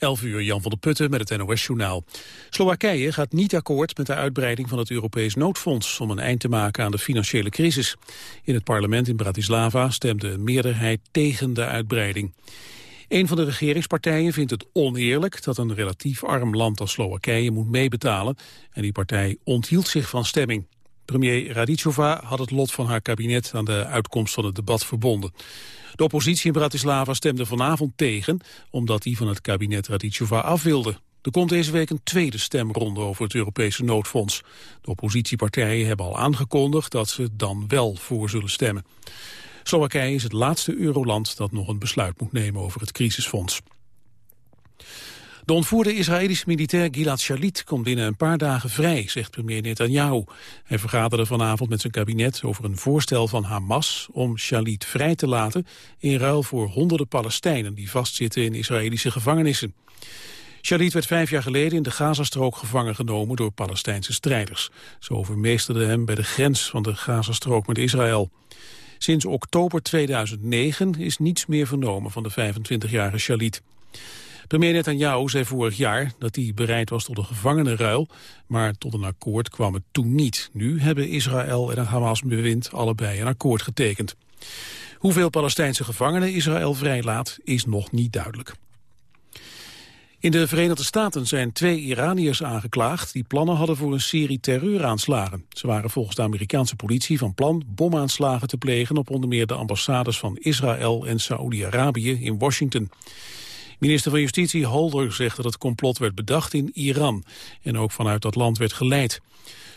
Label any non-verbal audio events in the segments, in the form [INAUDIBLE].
11 uur, Jan van der Putten met het NOS-journaal. Slowakije gaat niet akkoord met de uitbreiding van het Europees noodfonds... om een eind te maken aan de financiële crisis. In het parlement in Bratislava stemde een meerderheid tegen de uitbreiding. Een van de regeringspartijen vindt het oneerlijk dat een relatief arm land als Slowakije moet meebetalen. En die partij onthield zich van stemming. Premier Radicova had het lot van haar kabinet aan de uitkomst van het debat verbonden. De oppositie in Bratislava stemde vanavond tegen, omdat die van het kabinet Radicova af wilde. Er komt deze week een tweede stemronde over het Europese noodfonds. De oppositiepartijen hebben al aangekondigd dat ze dan wel voor zullen stemmen. Slowakije is het laatste euroland dat nog een besluit moet nemen over het crisisfonds. De ontvoerde Israëlische militair Gilad Shalit komt binnen een paar dagen vrij, zegt premier Netanyahu. Hij vergaderde vanavond met zijn kabinet over een voorstel van Hamas om Shalit vrij te laten in ruil voor honderden Palestijnen die vastzitten in Israëlische gevangenissen. Shalit werd vijf jaar geleden in de Gazastrook gevangen genomen door Palestijnse strijders. Ze overmeesterden hem bij de grens van de Gazastrook met Israël. Sinds oktober 2009 is niets meer vernomen van de 25-jarige Shalit. Premier Netanyahu zei vorig jaar dat hij bereid was tot een gevangenenruil, maar tot een akkoord kwam het toen niet. Nu hebben Israël en het Hamas-bewind allebei een akkoord getekend. Hoeveel Palestijnse gevangenen Israël vrijlaat is nog niet duidelijk. In de Verenigde Staten zijn twee Iraniërs aangeklaagd... die plannen hadden voor een serie terreuraanslagen. Ze waren volgens de Amerikaanse politie van plan bomaanslagen te plegen... op onder meer de ambassades van Israël en Saoedi-Arabië in Washington. Minister van Justitie Holder zegt dat het complot werd bedacht in Iran... en ook vanuit dat land werd geleid.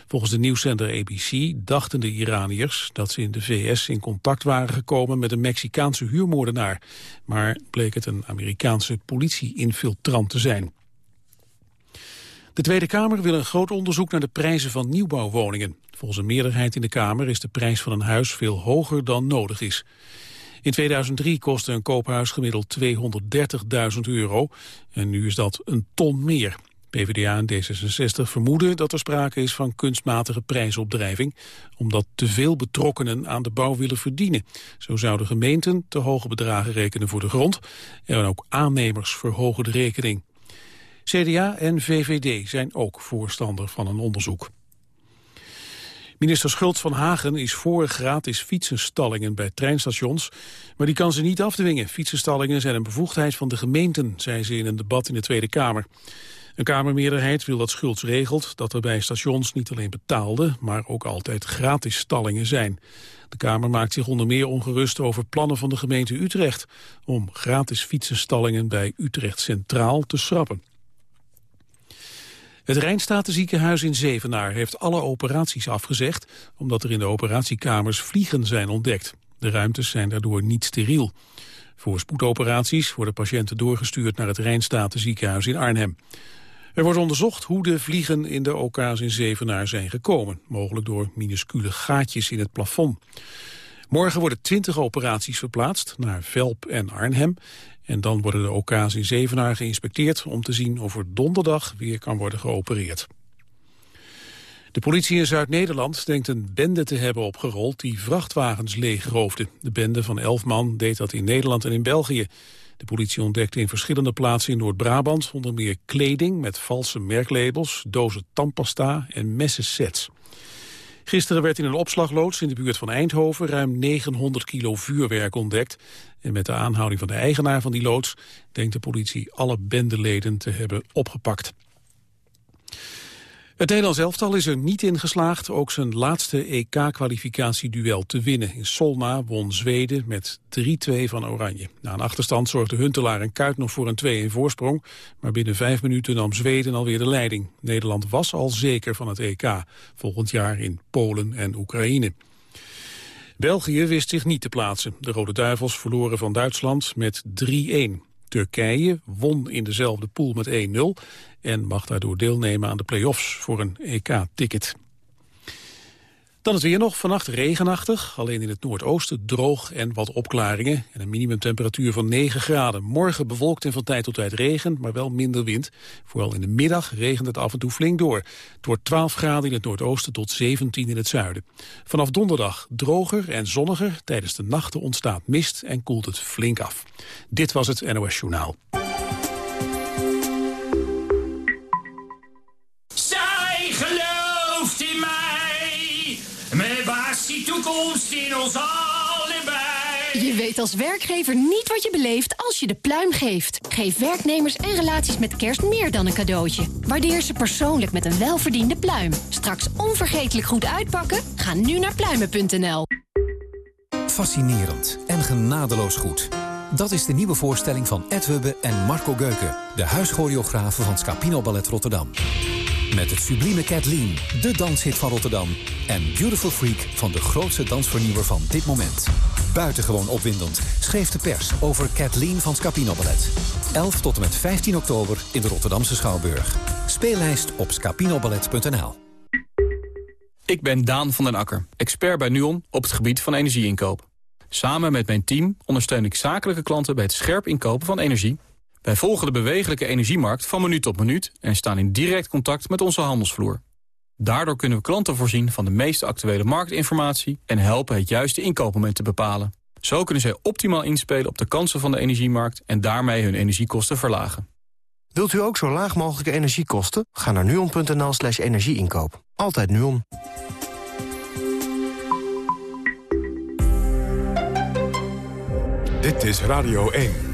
Volgens de nieuwszender ABC dachten de Iraniërs dat ze in de VS in contact waren gekomen met een Mexicaanse huurmoordenaar. Maar bleek het een Amerikaanse politie-infiltrant te zijn. De Tweede Kamer wil een groot onderzoek naar de prijzen van nieuwbouwwoningen. Volgens een meerderheid in de Kamer is de prijs van een huis veel hoger dan nodig is. In 2003 kostte een koophuis gemiddeld 230.000 euro en nu is dat een ton meer. PvdA en D66 vermoeden dat er sprake is van kunstmatige prijsopdrijving, omdat te veel betrokkenen aan de bouw willen verdienen. Zo zouden gemeenten te hoge bedragen rekenen voor de grond en ook aannemers verhogen de rekening. CDA en VVD zijn ook voorstander van een onderzoek. Minister Schultz van Hagen is voor gratis fietsenstallingen bij treinstations, maar die kan ze niet afdwingen. Fietsenstallingen zijn een bevoegdheid van de gemeenten, zei ze in een debat in de Tweede Kamer. Een Kamermeerderheid wil dat Schultz regelt dat er bij stations niet alleen betaalde, maar ook altijd gratis stallingen zijn. De Kamer maakt zich onder meer ongerust over plannen van de gemeente Utrecht om gratis fietsenstallingen bij Utrecht Centraal te schrappen. Het Rijnstatenziekenhuis in Zevenaar heeft alle operaties afgezegd... omdat er in de operatiekamers vliegen zijn ontdekt. De ruimtes zijn daardoor niet steriel. Voor spoedoperaties worden patiënten doorgestuurd naar het Rijnstatenziekenhuis in Arnhem. Er wordt onderzocht hoe de vliegen in de OK's in Zevenaar zijn gekomen. Mogelijk door minuscule gaatjes in het plafond. Morgen worden 20 operaties verplaatst naar Velp en Arnhem. En dan worden de OK's in Zevenaar geïnspecteerd... om te zien of er donderdag weer kan worden geopereerd. De politie in Zuid-Nederland denkt een bende te hebben opgerold... die vrachtwagens leegroofde. De bende van elf man deed dat in Nederland en in België. De politie ontdekte in verschillende plaatsen in Noord-Brabant... onder meer kleding met valse merklabels, dozen tandpasta en messensets. Gisteren werd in een opslagloods in de buurt van Eindhoven... ruim 900 kilo vuurwerk ontdekt. En met de aanhouding van de eigenaar van die loods... denkt de politie alle bendeleden te hebben opgepakt. Het Nederlands elftal is er niet in geslaagd ook zijn laatste EK-kwalificatieduel te winnen. In Solna won Zweden met 3-2 van Oranje. Na een achterstand zorgde Huntelaar en Kuit nog voor een 2-1 voorsprong. Maar binnen vijf minuten nam Zweden alweer de leiding. Nederland was al zeker van het EK. Volgend jaar in Polen en Oekraïne. België wist zich niet te plaatsen. De Rode Duivels verloren van Duitsland met 3-1. Turkije won in dezelfde pool met 1-0 en mag daardoor deelnemen aan de play-offs voor een EK-ticket. Dan het weer nog. Vannacht regenachtig. Alleen in het noordoosten droog en wat opklaringen. En een minimumtemperatuur van 9 graden. Morgen bewolkt en van tijd tot tijd regen, maar wel minder wind. Vooral in de middag regent het af en toe flink door. Het wordt 12 graden in het noordoosten tot 17 in het zuiden. Vanaf donderdag droger en zonniger. Tijdens de nachten ontstaat mist en koelt het flink af. Dit was het NOS Journaal. Je weet als werkgever niet wat je beleeft als je de pluim geeft. Geef werknemers en relaties met kerst meer dan een cadeautje. Waardeer ze persoonlijk met een welverdiende pluim. Straks onvergetelijk goed uitpakken? Ga nu naar pluimen.nl. Fascinerend en genadeloos goed. Dat is de nieuwe voorstelling van Ed Hubbe en Marco Geuken... de huischoreografen van Scapino Ballet Rotterdam. Met het sublieme Kathleen, de danshit van Rotterdam... en Beautiful Freak van de grootste dansvernieuwer van dit moment. Buitengewoon opwindend schreef de pers over Kathleen van Scapino Ballet. 11 tot en met 15 oktober in de Rotterdamse Schouwburg. Speellijst op scapinoballet.nl Ik ben Daan van den Akker, expert bij NUON op het gebied van energieinkoop. Samen met mijn team ondersteun ik zakelijke klanten bij het scherp inkopen van energie. Wij volgen de bewegelijke energiemarkt van minuut tot minuut... en staan in direct contact met onze handelsvloer. Daardoor kunnen we klanten voorzien van de meest actuele marktinformatie... en helpen het juiste inkoopmoment te bepalen. Zo kunnen zij optimaal inspelen op de kansen van de energiemarkt... en daarmee hun energiekosten verlagen. Wilt u ook zo laag mogelijke energiekosten? Ga naar nuon.nl slash energieinkoop. Altijd Nuon. Dit is Radio 1.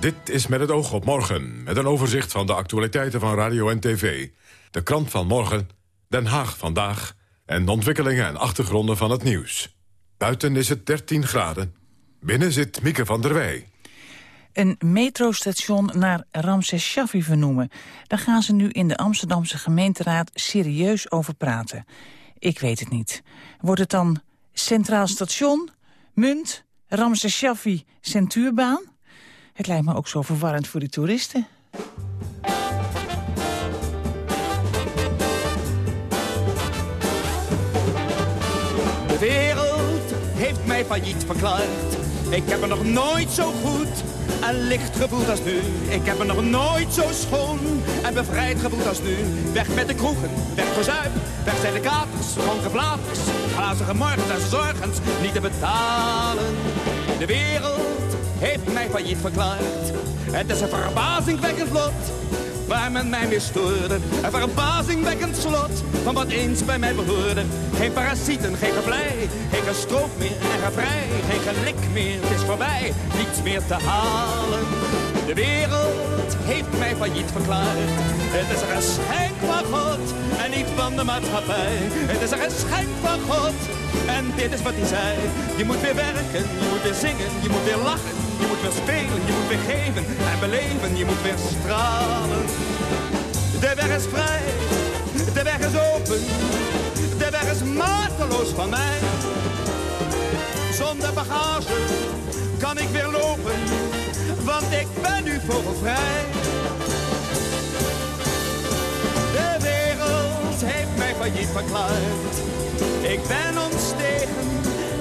Dit is met het oog op morgen, met een overzicht van de actualiteiten van radio en tv. De krant van morgen, Den Haag vandaag... en de ontwikkelingen en achtergronden van het nieuws. Buiten is het 13 graden. Binnen zit Mieke van der Wij. Een metrostation naar Ramses Shaffi vernoemen. Daar gaan ze nu in de Amsterdamse gemeenteraad serieus over praten. Ik weet het niet. Wordt het dan Centraal Station, Munt, Ramses Shaffi, Centuurbaan? Het lijkt me ook zo verwarrend voor de toeristen. De wereld heeft mij failliet verklaard. Ik heb me nog nooit zo goed en licht gevoeld als nu. Ik heb me nog nooit zo schoon en bevrijd gevoeld als nu. Weg met de kroegen, weg voor zuip, weg zijn de katers, dronken blaters. Glazige morgens en zorgens niet te betalen. De wereld heeft mij failliet verklaard. Het is een verbazingwekkend lot waar men mij weer stoorde. Een verbazingwekkend slot van wat eens bij mij behoorde. Geen parasieten, geen gevlei, geen gestroop meer en gevrij. Geen gelik meer, het is voorbij, niets meer te halen. De wereld heeft mij failliet verklaard. Het is een geschenk van God en niet van de maatschappij. Het is een geschenk van God en dit is wat hij zei. Je moet weer werken, je moet weer zingen, je moet weer lachen. Je moet weer spelen, je moet weer geven en beleven. Je moet weer stralen. De weg is vrij, de weg is open. De weg is mateloos van mij. Zonder bagage kan ik weer lopen, want ik ben nu vogelvrij. De wereld heeft mij failliet verklaard. Ik ben ontstegen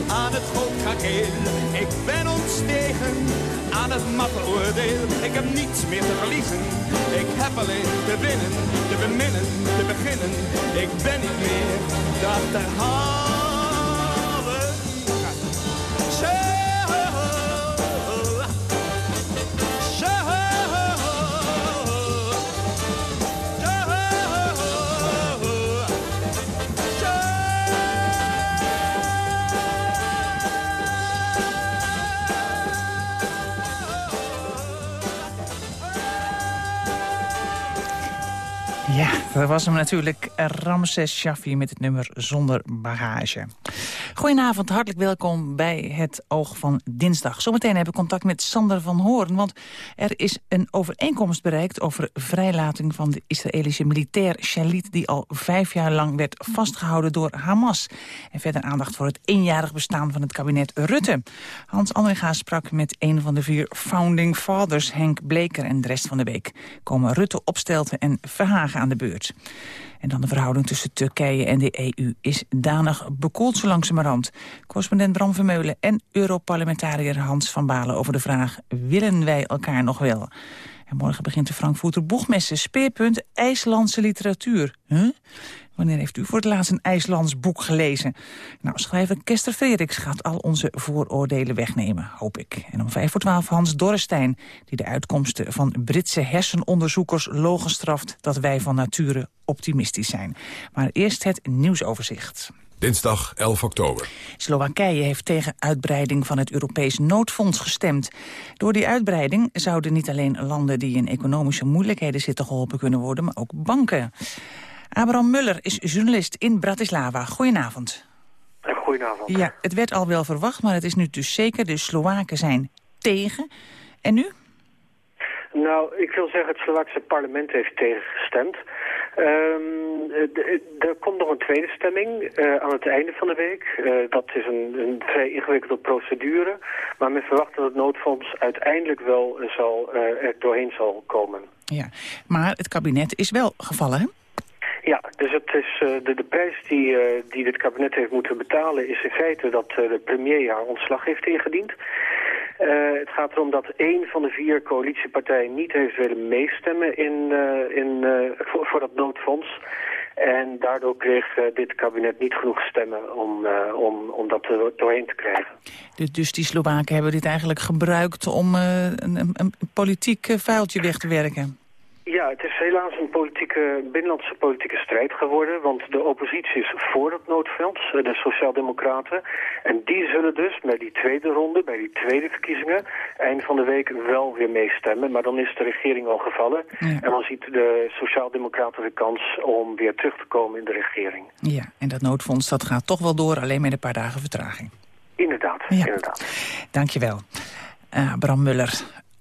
aan het goudkrakeel. Ik ben ontstegen aan het matte oordeel. Ik heb niets meer te verliezen. Ik heb alleen te winnen, te beminnen, te beginnen. Ik ben niet meer te achterhalen. Ja, dat was hem natuurlijk Ramses Shaffi met het nummer Zonder Bagage. Goedenavond, hartelijk welkom bij het Oog van Dinsdag. Zometeen hebben we contact met Sander van Hoorn, want er is een overeenkomst bereikt over vrijlating van de Israëlische militair Shalit, die al vijf jaar lang werd vastgehouden door Hamas. En verder aandacht voor het eenjarig bestaan van het kabinet Rutte. Hans Andringa sprak met een van de vier founding fathers, Henk Bleker, en de rest van de week komen Rutte, Opstelten en Verhagen aan de beurt. En dan de verhouding tussen Turkije en de EU is danig bekoeld zo langzamerhand. Correspondent Bram Vermeulen en Europarlementariër Hans van Balen over de vraag... willen wij elkaar nog wel? En morgen begint de Frankfurter Boegmesse. Speerpunt IJslandse literatuur. Huh? Wanneer heeft u voor het laatst een IJslands boek gelezen? Nou, schrijver Kester Frederiks gaat al onze vooroordelen wegnemen, hoop ik. En om vijf voor twaalf Hans Dorrestein, die de uitkomsten van Britse hersenonderzoekers logenstraft dat wij van nature optimistisch zijn. Maar eerst het nieuwsoverzicht. Dinsdag 11 oktober. Slowakije heeft tegen uitbreiding van het Europees noodfonds gestemd. Door die uitbreiding zouden niet alleen landen die in economische moeilijkheden zitten geholpen kunnen worden, maar ook banken. Abraham Muller is journalist in Bratislava. Goedenavond. Goedenavond. Ja, het werd al wel verwacht, maar het is nu dus zeker. De Slowaken zijn tegen. En nu? Nou, ik wil zeggen, het Slovaakse parlement heeft tegengestemd. Um, er komt nog een tweede stemming uh, aan het einde van de week. Uh, dat is een, een, vrij ingewikkelde procedure. Maar men verwacht dat het noodfonds uiteindelijk wel zal, uh, er doorheen zal komen. Ja, maar het kabinet is wel gevallen, hè? Dus het is, de, de prijs die, die dit kabinet heeft moeten betalen... is in feite dat de premier haar ontslag heeft ingediend. Het gaat erom dat één van de vier coalitiepartijen niet heeft willen meestemmen in, in, voor, voor, dat noodfonds. En daardoor kreeg dit kabinet niet genoeg stemmen om, om, om dat doorheen te krijgen. Dus, dus die Slowaken hebben dit eigenlijk gebruikt om een, een politiek vuiltje weg te werken? Ja, het is helaas een politieke, binnenlandse politieke strijd geworden. Want de oppositie is voor het noodfonds, eh, de Sociaaldemocraten. En die zullen dus bij die tweede ronde, bij die tweede verkiezingen... eind van de week wel weer meestemmen. Maar dan is de regering al gevallen. En dan ziet de Sociaaldemocraten de kans om weer terug te komen in de regering. Ja, en dat noodfonds dat gaat toch wel door, alleen met een paar dagen vertraging. Inderdaad, ja. inderdaad. Dankjewel. Uh, Bram Muller,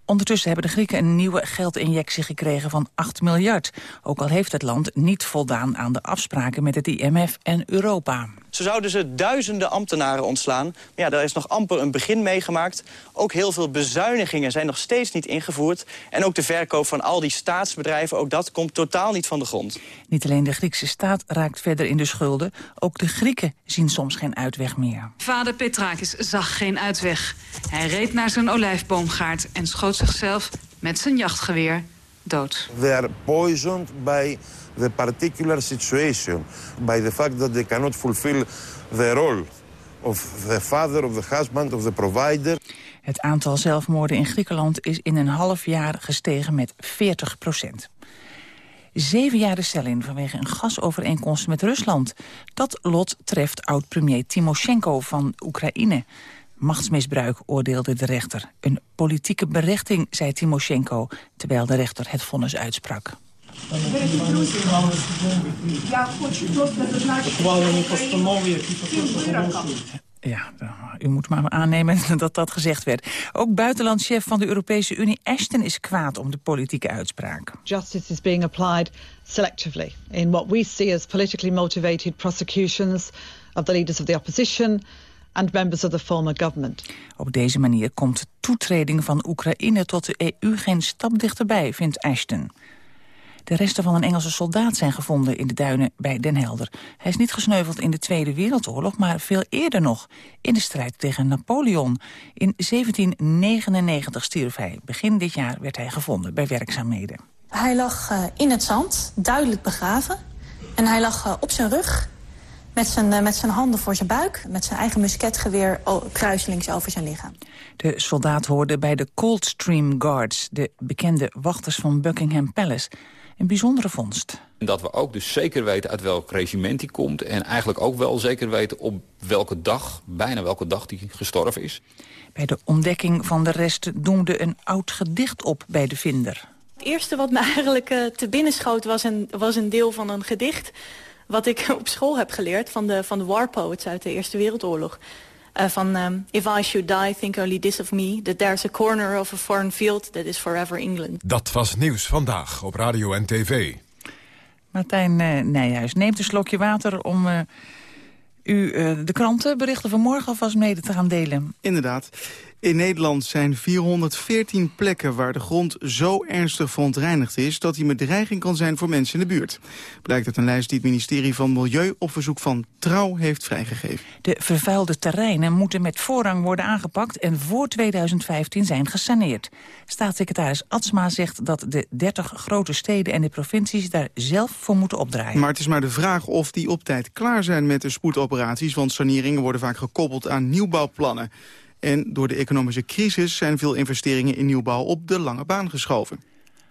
Ondertussen hebben de Grieken een nieuwe geldinjectie gekregen van 8 miljard. Ook al heeft het land niet voldaan aan de afspraken met het IMF en Europa. Zo zouden ze duizenden ambtenaren ontslaan. Maar ja, daar is nog amper een begin meegemaakt. Ook heel veel bezuinigingen zijn nog steeds niet ingevoerd. En ook de verkoop van al die staatsbedrijven, ook dat komt totaal niet van de grond. Niet alleen de Griekse staat raakt verder in de schulden. Ook de Grieken zien soms geen uitweg meer. Vader Petrakis zag geen uitweg. Hij reed naar zijn olijfboomgaard en schoot zichzelf met zijn jachtgeweer dood. Are poisoned by the particular situation, by the fact that they cannot fulfill the role of the father, of the husband, of the provider. Het aantal zelfmoorden in Griekenland is in een half jaar gestegen met 40 procent. Zeven jaar de cel in vanwege een gasovereenkomst met Rusland. Dat lot treft oud-premier Timoshenko van Oekraïne. Machtsmisbruik, oordeelde de rechter. Een politieke berechting, zei Timoshenko, terwijl de rechter het vonnis uitsprak. Ja, u moet maar aannemen [LAUGHS] dat dat gezegd werd. Ook buitenlandchef van de Europese Unie Ashton is kwaad om de politieke uitspraak. Justice is being applied selectively in what we see as politically motivated prosecutions of the leaders of the opposition and members of the former government. Op deze manier komt de toetreding van Oekraïne tot de EU geen stap dichterbij, vindt Ashton. De resten van een Engelse soldaat zijn gevonden in de duinen bij Den Helder. Hij is niet gesneuveld in de Tweede Wereldoorlog, maar veel eerder nog. In de strijd tegen Napoleon. In 1799 stierf hij. Begin dit jaar werd hij gevonden bij werkzaamheden. Hij lag uh, in het zand, duidelijk begraven. En hij lag uh, op zijn rug, met zijn, uh, met zijn handen voor zijn buik... met zijn eigen musketgeweer kruiselings over zijn lichaam. De soldaat hoorde bij de Coldstream Guards... de bekende wachters van Buckingham Palace een bijzondere vondst. Dat we ook dus zeker weten uit welk regiment hij komt... en eigenlijk ook wel zeker weten op welke dag, bijna welke dag hij gestorven is. Bij de ontdekking van de rest doemde een oud gedicht op bij de vinder. Het eerste wat me [LAUGHS] eigenlijk uh, te binnen schoot was een, was een deel van een gedicht wat ik [LAUGHS] op school heb geleerd van de, van de war poets uit de Eerste Wereldoorlog. Uh, van um, If I should die, think only this of me. That there's a corner of a foreign field that is forever England. Dat was nieuws vandaag op radio en tv. Martijn uh, Nijhuis neemt een slokje water om uh, u de krantenberichten van morgen alvast mede te gaan delen. Inderdaad. In Nederland zijn 414 plekken waar de grond zo ernstig verontreinigd is... dat hij met dreiging kan zijn voor mensen in de buurt. Blijkt uit een lijst die het ministerie van Milieu op verzoek van Trouw heeft vrijgegeven. De vervuilde terreinen moeten met voorrang worden aangepakt... en voor 2015 zijn gesaneerd. Staatssecretaris Atsma zegt dat de 30 grote steden en de provincies... daar zelf voor moeten opdraaien. Maar het is maar de vraag of die op tijd klaar zijn met de spoedoperaties... want saneringen worden vaak gekoppeld aan nieuwbouwplannen. En door de economische crisis zijn veel investeringen in nieuwbouw op de lange baan geschoven.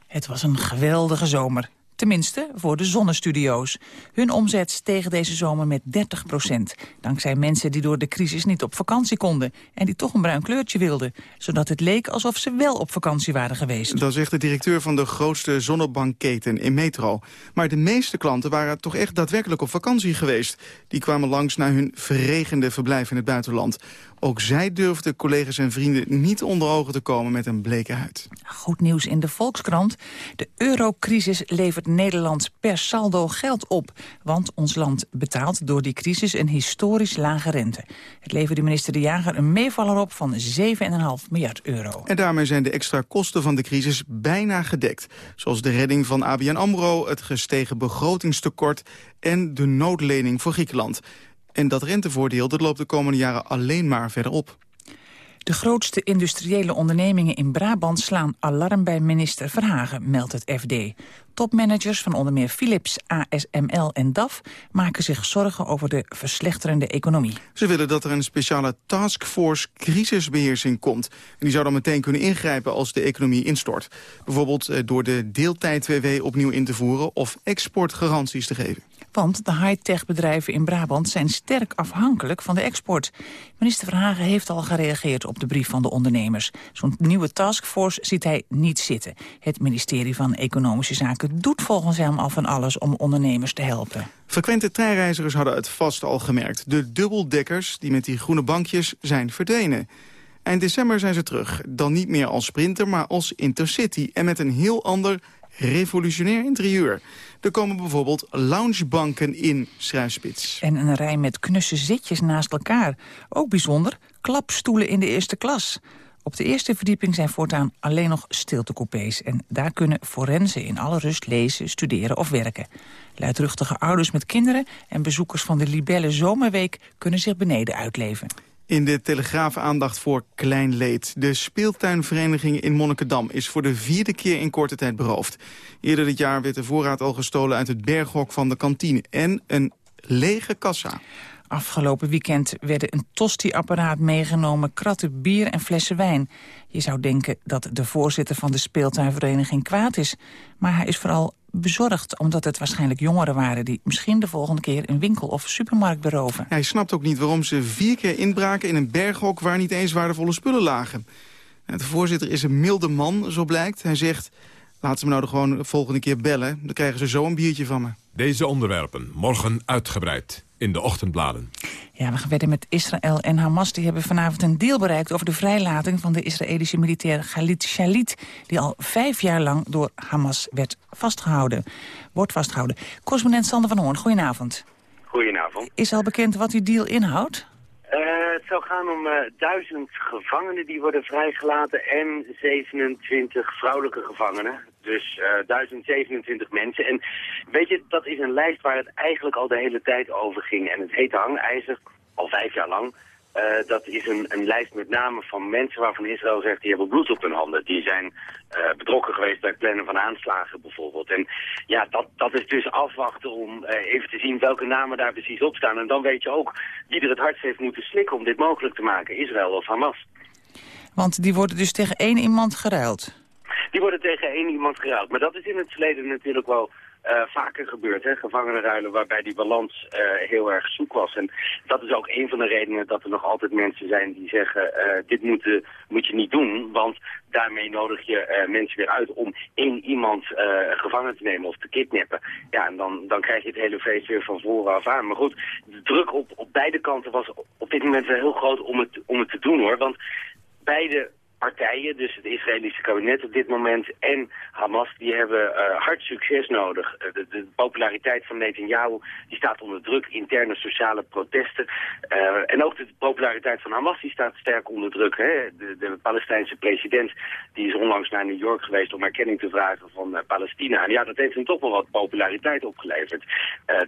Het was een geweldige zomer. Tenminste, voor de zonnestudio's. Hun omzet steeg deze zomer met 30 procent. Dankzij mensen die door de crisis niet op vakantie konden... en die toch een bruin kleurtje wilden. Zodat het leek alsof ze wel op vakantie waren geweest. Dat zegt de directeur van de grootste zonnebankketen in Metro. Maar de meeste klanten waren toch echt daadwerkelijk op vakantie geweest. Die kwamen langs naar hun verregende verblijf in het buitenland. Ook zij durfden collega's en vrienden niet onder ogen te komen met een bleke huid. Goed nieuws in de Volkskrant. De eurocrisis levert Nederland per saldo geld op. Want ons land betaalt door die crisis een historisch lage rente. Het leverde minister De Jager een meevaller op van 7,5 miljard euro. En daarmee zijn de extra kosten van de crisis bijna gedekt. Zoals de redding van ABN AMRO, het gestegen begrotingstekort en de noodlening voor Griekenland. En dat rentevoordeel dat loopt de komende jaren alleen maar verder op. De grootste industriële ondernemingen in Brabant slaan alarm bij minister Verhagen, meldt het FD. Topmanagers van onder meer Philips, ASML en DAF maken zich zorgen over de verslechterende economie. Ze willen dat er een speciale taskforce crisisbeheersing komt. En die zou dan meteen kunnen ingrijpen als de economie instort. Bijvoorbeeld eh, door de deeltijd-WW opnieuw in te voeren of exportgaranties te geven. Want de high-tech bedrijven in Brabant zijn sterk afhankelijk van de export. Minister Verhagen heeft al gereageerd op de brief van de ondernemers. Zo'n nieuwe taskforce ziet hij niet zitten. Het ministerie van Economische Zaken doet volgens hem al van alles om ondernemers te helpen. Frequente treinreizigers hadden het vast al gemerkt. De dubbeldekkers, die met die groene bankjes, zijn verdwenen. Eind december zijn ze terug. Dan niet meer als sprinter, maar als intercity. En met een heel ander revolutionair interieur. Er komen bijvoorbeeld loungebanken in Schrijfspits. En een rij met knusse zitjes naast elkaar. Ook bijzonder, klapstoelen in de eerste klas. Op de eerste verdieping zijn voortaan alleen nog stiltecoupés. En daar kunnen forensen in alle rust lezen, studeren of werken. Luidruchtige ouders met kinderen en bezoekers van de Libelle Zomerweek... kunnen zich beneden uitleven. In de Telegraaf aandacht voor klein leed. De speeltuinvereniging in Monnikendam is voor de vierde keer in korte tijd beroofd. Eerder dit jaar werd de voorraad al gestolen uit het berghok van de kantine. En een lege kassa. Afgelopen weekend werden een tosti-apparaat meegenomen, kratten bier en flessen wijn. Je zou denken dat de voorzitter van de speeltuinvereniging kwaad is. Maar hij is vooral bezorgd, omdat het waarschijnlijk jongeren waren... die misschien de volgende keer een winkel of supermarkt beroven. Hij snapt ook niet waarom ze vier keer inbraken in een berghok... waar niet eens waardevolle spullen lagen. De voorzitter is een milde man, zo blijkt. Hij zegt, laten ze me nou de gewoon de volgende keer bellen. Dan krijgen ze zo een biertje van me. Deze onderwerpen morgen uitgebreid in de ochtendbladen. Ja, we gaan verder met Israël en Hamas. Die hebben vanavond een deal bereikt over de vrijlating van de Israëlische militair Khalid Shalit... die al vijf jaar lang door Hamas werd vastgehouden. Wordt vastgehouden. Correspondent Sander van Hoorn, goedenavond. Goedenavond. Is al bekend wat die deal inhoudt? Uh, het zou gaan om uh, duizend gevangenen die worden vrijgelaten en 27 vrouwelijke gevangenen. Dus uh, 1027 mensen. En weet je, dat is een lijst waar het eigenlijk al de hele tijd over ging. En het heet hangijzer, al vijf jaar lang. Uh, dat is een, een, lijst met name van mensen waarvan Israël zegt... die hebben bloed op hun handen. Die zijn uh, betrokken geweest bij het plannen van aanslagen bijvoorbeeld. En ja, dat, dat is dus afwachten om even te zien welke namen daar precies op staan. En dan weet je ook wie er het hardst heeft moeten slikken om dit mogelijk te maken. Israël of Hamas. Want die worden dus tegen één iemand geruild? Die worden tegen één iemand geruild. Maar dat is in het verleden natuurlijk wel eh, vaker gebeurd, hè? gevangenenruilen waarbij die balans eh, heel erg zoek was. En dat is ook een van de redenen dat er nog altijd mensen zijn die zeggen, eh, dit moet, moet je niet doen, want daarmee nodig je mensen weer uit om één iemand gevangen te nemen of te kidnappen. Ja, en dan, dan krijg je het hele feest weer van vooraf aan. Maar goed, de druk op, op beide kanten was op dit moment wel heel groot om het, om het te doen hoor, want beide partijen, dus het Israëlische kabinet op dit moment en Hamas, die hebben uh, hard succes nodig. Uh, de, populariteit van Netanyahu die staat onder druk, interne sociale protesten. Uh, en ook de populariteit van Hamas die staat sterk onder druk. Hè? De, de, Palestijnse president die is onlangs naar New York geweest om erkenning te vragen van Palestina. En ja, dat heeft hem toch wel wat populariteit opgeleverd.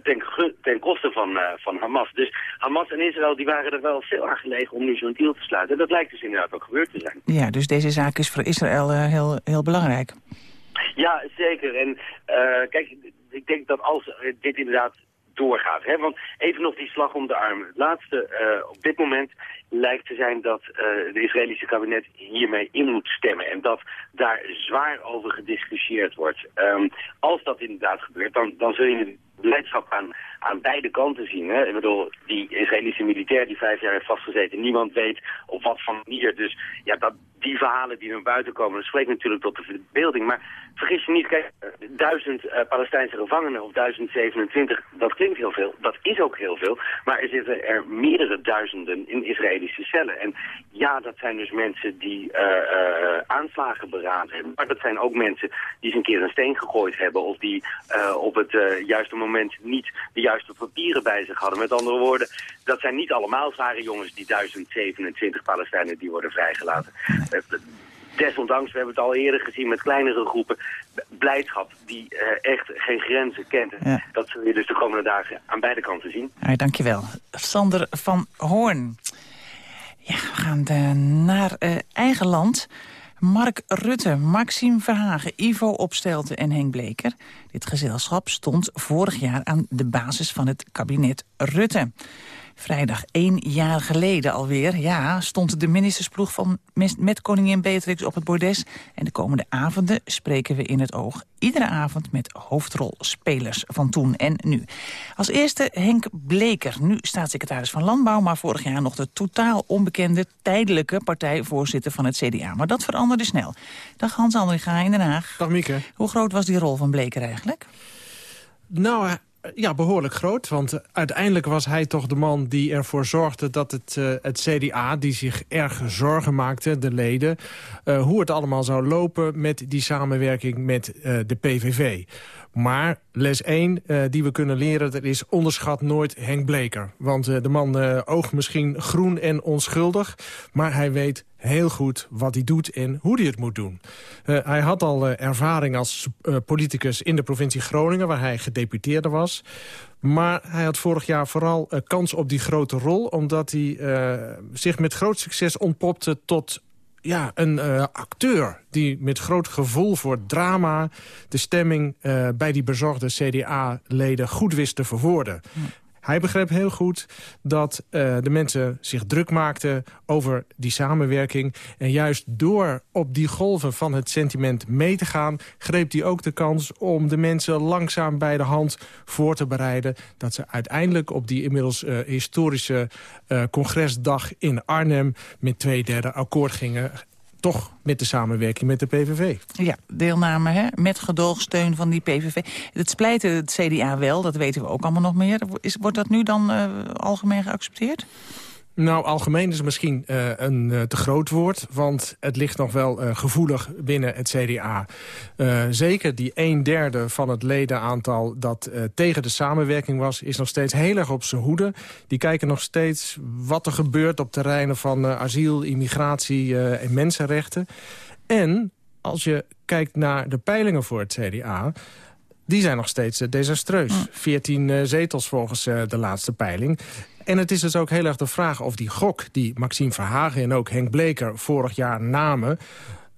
ten, ten koste van, van Hamas. Dus Hamas en Israël die waren er wel veel aan gelegen om nu zo'n deal te sluiten. En dat lijkt dus inderdaad ook gebeurd te zijn. Ja, dus deze zaak is voor Israël uh, heel, heel belangrijk. Ja, zeker. En uh, kijk, ik denk dat als dit inderdaad doorgaat. Hè? Want even nog die slag om de arm. Het laatste, uh, op dit moment lijkt te zijn dat de Israëlische kabinet hiermee in moet stemmen. En dat daar zwaar over gediscussieerd wordt. Um, als dat inderdaad gebeurt, dan, dan zul je blijdschap aan, aan beide kanten zien. Hè? Ik bedoel, die Israëlische militair die vijf jaar heeft vastgezeten, niemand weet op wat van manier. Dus ja, dat, die verhalen die naar buiten komen, dat spreekt natuurlijk tot de verbeelding. Maar vergis je niet, kijk, duizend uh, Palestijnse gevangenen of 1027, dat klinkt heel veel. Dat is ook heel veel. Maar er zitten er meerdere duizenden in Israëlische cellen. En ja, dat zijn dus mensen die uh, uh, aanslagen beraden hebben. Maar dat zijn ook mensen die eens een keer een steen gegooid hebben. Of die op het juiste moment niet de juiste papieren bij zich hadden. Met andere woorden, dat zijn niet allemaal zware jongens, die 1027 Palestijnen die worden vrijgelaten. Desondanks, we hebben het al eerder gezien met kleinere groepen, blijdschap die uh, echt geen grenzen kent. Ja. Dat zul je dus de komende dagen aan beide kanten zien. Ja, dankjewel. Sander van Hoorn. Ja, we gaan de, naar uh, eigen land. Mark Rutte, Maxime Verhagen, Ivo Opstelten en Henk Bleker. Dit gezelschap stond vorig jaar aan de basis van het kabinet Rutte. Vrijdag één jaar geleden alweer, ja, stond de ministersploeg van met koningin Beatrix op het bordes. En de komende avonden spreken we in het oog. Iedere avond met hoofdrolspelers van toen en nu. Als eerste Henk Bleker, nu staatssecretaris van Landbouw... maar vorig jaar nog de totaal onbekende tijdelijke partijvoorzitter van het CDA. Maar dat veranderde snel. Dag Hans-André Ga in Den Haag. Dag Mieke. Hoe groot was die rol van Bleker eigenlijk? Nou, ja, behoorlijk groot. Want uiteindelijk was hij toch de man die ervoor zorgde dat het, uh, het CDA... die zich erg zorgen maakte, de leden... Uh, hoe het allemaal zou lopen met die samenwerking met uh, de PVV. Maar les 1 uh, die we kunnen leren, dat is onderschat nooit Henk Bleker. Want uh, de man uh, oogt misschien groen en onschuldig... maar hij weet heel goed wat hij doet en hoe hij het moet doen. hij had al ervaring als politicus in de provincie Groningen... waar hij gedeputeerde was. Maar hij had vorig jaar vooral kans op die grote rol... omdat hij zich met groot succes ontpopte tot ja, een uh, acteur die met groot gevoel voor drama... de stemming uh, bij die bezorgde CDA-leden goed wist te verwoorden. Hij begreep heel goed dat uh, de mensen zich druk maakten over die samenwerking. En juist door op die golven van het sentiment mee te gaan... greep hij ook de kans om de mensen langzaam bij de hand voor te bereiden... dat ze uiteindelijk op die inmiddels uh, historische uh, congresdag in Arnhem... met twee derde akkoord gingen toch met de samenwerking met de PVV. Ja, deelname hè? met gedoogsteun van die PVV. Het splijt het CDA wel, dat weten we ook allemaal nog meer. Is, wordt dat nu dan uh, algemeen geaccepteerd? Nou, algemeen is misschien uh, een uh, te groot woord. Want het ligt nog wel uh, gevoelig binnen het CDA. zeker die een derde van het ledenaantal dat tegen de samenwerking was... is nog steeds heel erg op zijn hoede. Die kijken nog steeds wat er gebeurt op terreinen van asiel, immigratie en mensenrechten. En als je kijkt naar de peilingen voor het CDA die zijn nog steeds desastreus. 14 zetels volgens de laatste peiling. En het is dus ook heel erg de vraag of die gok die Maxime Verhagen... en ook Henk Bleker vorig jaar namen...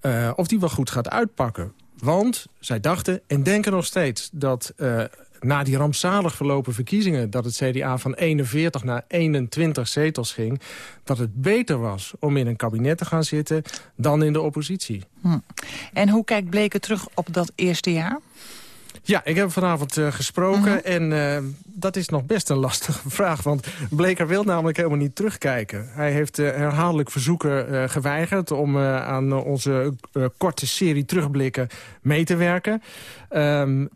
Uh, of die wel goed gaat uitpakken. Want zij dachten en denken nog steeds dat... Uh, na die rampzalig verlopen verkiezingen... dat het CDA van 41 naar 21 zetels ging... dat het beter was om in een kabinet te gaan zitten dan in de oppositie. Hm. En hoe kijkt Bleker terug op dat eerste jaar? Ja, ik heb vanavond uh, gesproken en uh, dat is nog best een lastige [LAUGHS] vraag. Want Bleker wil namelijk helemaal niet terugkijken. Hij heeft uh, herhaaldelijk verzoeken geweigerd om aan onze korte serie terugblikken mee te werken. Um,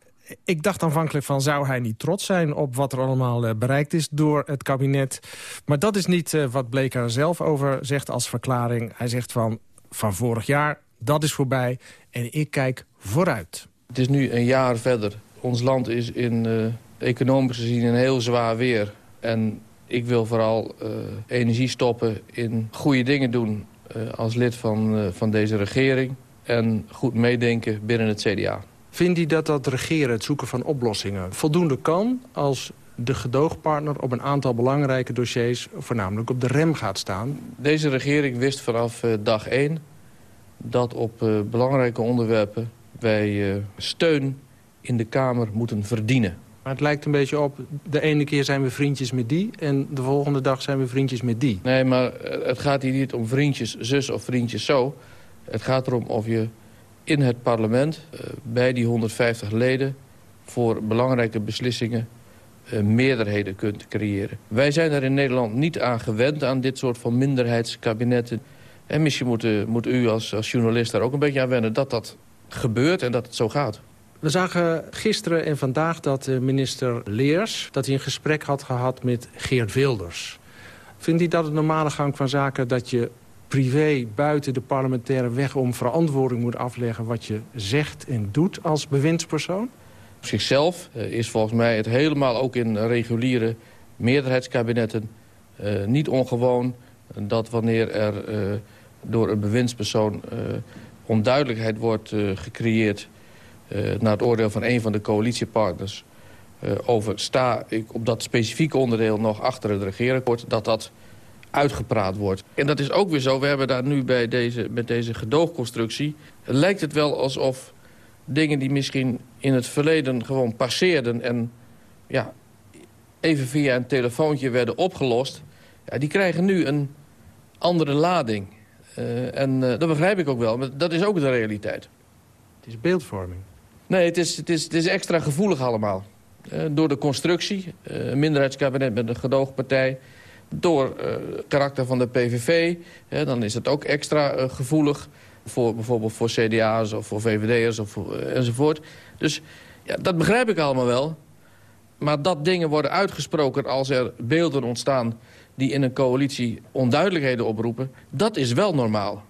ik dacht aanvankelijk van, zou hij niet trots zijn op wat er allemaal bereikt is door het kabinet. Maar dat is niet wat Bleker zelf over zegt als verklaring. Hij zegt van, van vorig jaar, dat is voorbij en ik kijk vooruit. Het is nu een jaar verder. Ons land is in uh, economisch gezien een heel zwaar weer. En ik wil vooral uh, energie stoppen in goede dingen doen... Uh, als lid van, van deze regering. En goed meedenken binnen het CDA. Vindt u dat dat regeren, het zoeken van oplossingen... voldoende kan als de gedoogpartner op een aantal belangrijke dossiers... voornamelijk op de rem gaat staan? Deze regering wist vanaf dag 1 dat op belangrijke onderwerpen wij uh, steun in de Kamer moeten verdienen. Maar het lijkt een beetje op, de ene keer zijn we vriendjes met die... en de volgende dag zijn we vriendjes met die. Nee, maar eh, het gaat hier niet om vriendjes zus of vriendjes zo. Het gaat erom of je in het parlement, uh, bij die 150 leden... voor belangrijke beslissingen meerderheden kunt creëren. Wij zijn er in Nederland niet aan gewend, aan dit soort van minderheidskabinetten. En misschien moet, moet u als, als journalist daar ook een beetje aan wennen... dat dat gebeurt en dat het zo gaat. We zagen gisteren en vandaag dat minister Leers... dat hij een gesprek had gehad met Geert Wilders. Vindt hij dat het normale gang van zaken... dat je privé buiten de parlementaire weg om verantwoording moet afleggen... wat je zegt en doet als bewindspersoon? Op zichzelf uh, is volgens mij het helemaal ook in reguliere meerderheidskabinetten... Uh, niet ongewoon dat wanneer er uh, door een bewindspersoon onduidelijkheid wordt uh, gecreëerd... Uh, naar het oordeel van een van de coalitiepartners... Uh, over sta ik op dat specifieke onderdeel nog achter het regeerakkoord... dat dat uitgepraat wordt. En dat is ook weer zo. We hebben daar nu bij deze, met deze gedoogconstructie... lijkt het wel alsof dingen die misschien in het verleden gewoon passeerden... en ja, even via een telefoontje werden opgelost... Ja, die krijgen nu een andere lading. Uh, en uh, dat begrijp ik ook wel, maar dat is ook de realiteit. Het is beeldvorming. Nee, het is, het is, het is extra gevoelig allemaal. Uh, door de constructie, een minderheidskabinet met een gedoogpartij... door het karakter van de PVV, dan is het ook extra gevoelig... voor bijvoorbeeld voor CDA's of voor VVD'ers of voor, enzovoort. Dus ja, dat begrijp ik allemaal wel. Maar dat dingen worden uitgesproken als er beelden ontstaan die in een coalitie onduidelijkheden oproepen... dat is wel normaal.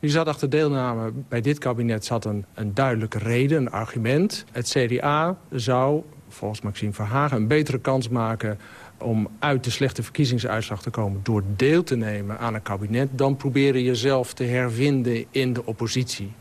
U zat achter deelname bij dit kabinet zat een, een duidelijke reden, een argument. Het CDA zou, volgens Maxime Verhagen, een betere kans maken om uit de slechte verkiezingsuitslag te komen... door deel te nemen aan een kabinet... dan proberen jezelf te hervinden in de oppositie.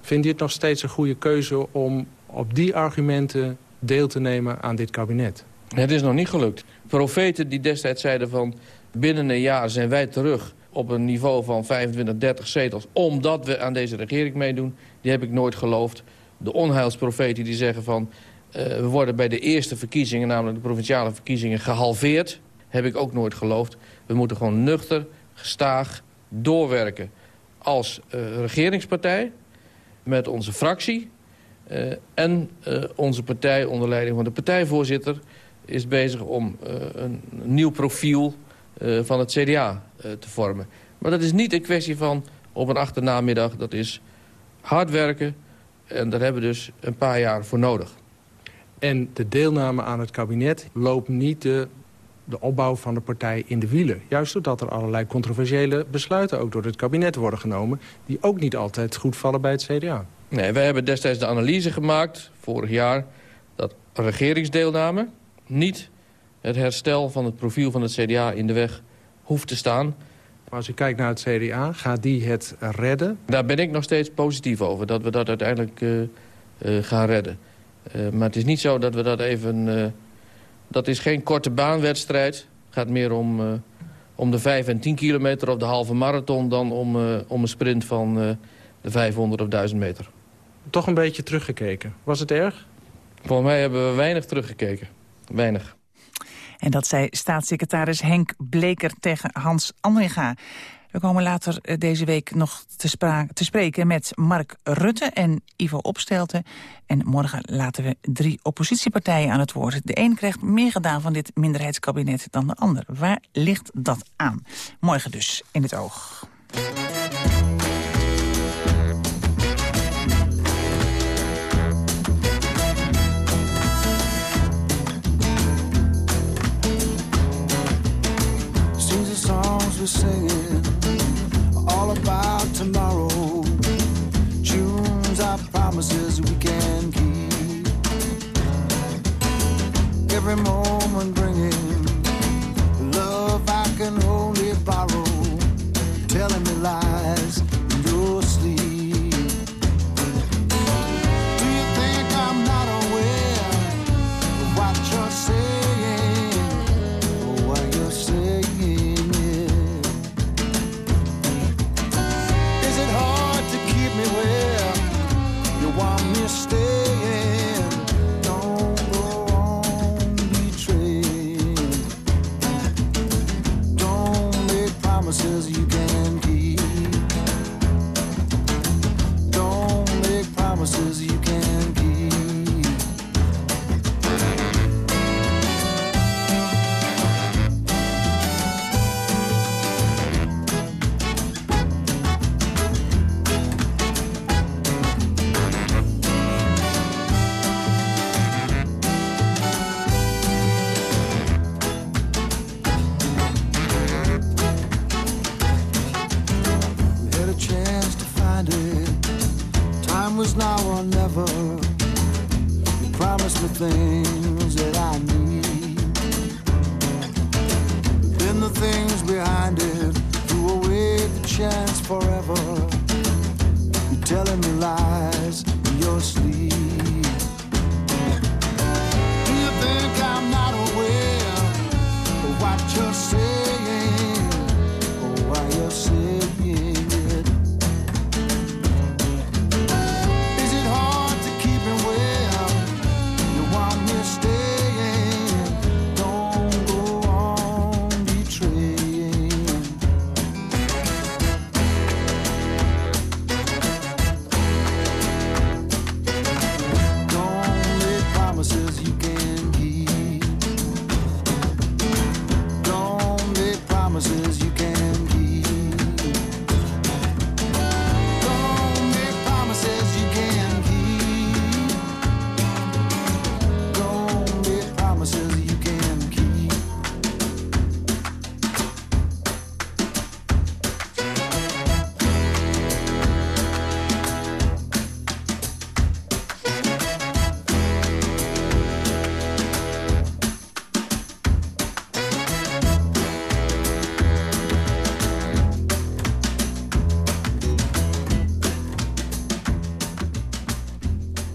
Vindt u het nog steeds een goede keuze om op die argumenten deel te nemen aan dit kabinet? Het is nog niet gelukt. Profeten die destijds zeiden van binnen een jaar zijn wij terug op een niveau van 25, 30 zetels... omdat we aan deze regering meedoen, die heb ik nooit geloofd. De onheilsprofeten die zeggen van... Uh, we worden bij de eerste verkiezingen, namelijk de provinciale verkiezingen, gehalveerd... heb ik ook nooit geloofd. We moeten gewoon nuchter, gestaag doorwerken als uh, regeringspartij... met onze fractie uh, en onze partij onder leiding van de partijvoorzitter is bezig om uh, een nieuw profiel uh, van het CDA uh, te vormen. Maar dat is niet een kwestie van op een achternamiddag. Dat is hard werken en daar hebben we dus een paar jaar voor nodig. En de deelname aan het kabinet loopt niet de, de opbouw van de partij in de wielen. Juist doordat er allerlei controversiële besluiten ook door het kabinet worden genomen... die ook niet altijd goed vallen bij het CDA. Nee, wij hebben destijds de analyse gemaakt, vorig jaar... dat regeringsdeelname, niet het herstel van het profiel van het CDA in de weg hoeft te staan. Maar als u kijkt naar het CDA, gaat die het redden? Daar ben ik nog steeds positief over, dat we dat uiteindelijk uh, uh, gaan redden. Uh, maar het is niet zo dat we dat even... dat is geen korte baanwedstrijd. Het gaat meer om, om de 5 en 10 kilometer of de halve marathon... dan om, om een sprint van de 500 of 1000 meter. Toch een beetje teruggekeken. Was het erg? Volgens mij hebben we weinig teruggekeken. Weinig. En dat zei staatssecretaris Henk Bleker tegen Hans Andringa. We komen later eh, deze week nog te, te, spreken met Mark Rutte en Ivo Opstelten. En morgen laten we drie oppositiepartijen aan het woord. De een krijgt meer gedaan van dit minderheidskabinet dan de ander. Waar ligt dat aan? Morgen dus in het oog. We're singing all about tomorrow. Tunes are promises we can keep. Every moment bringing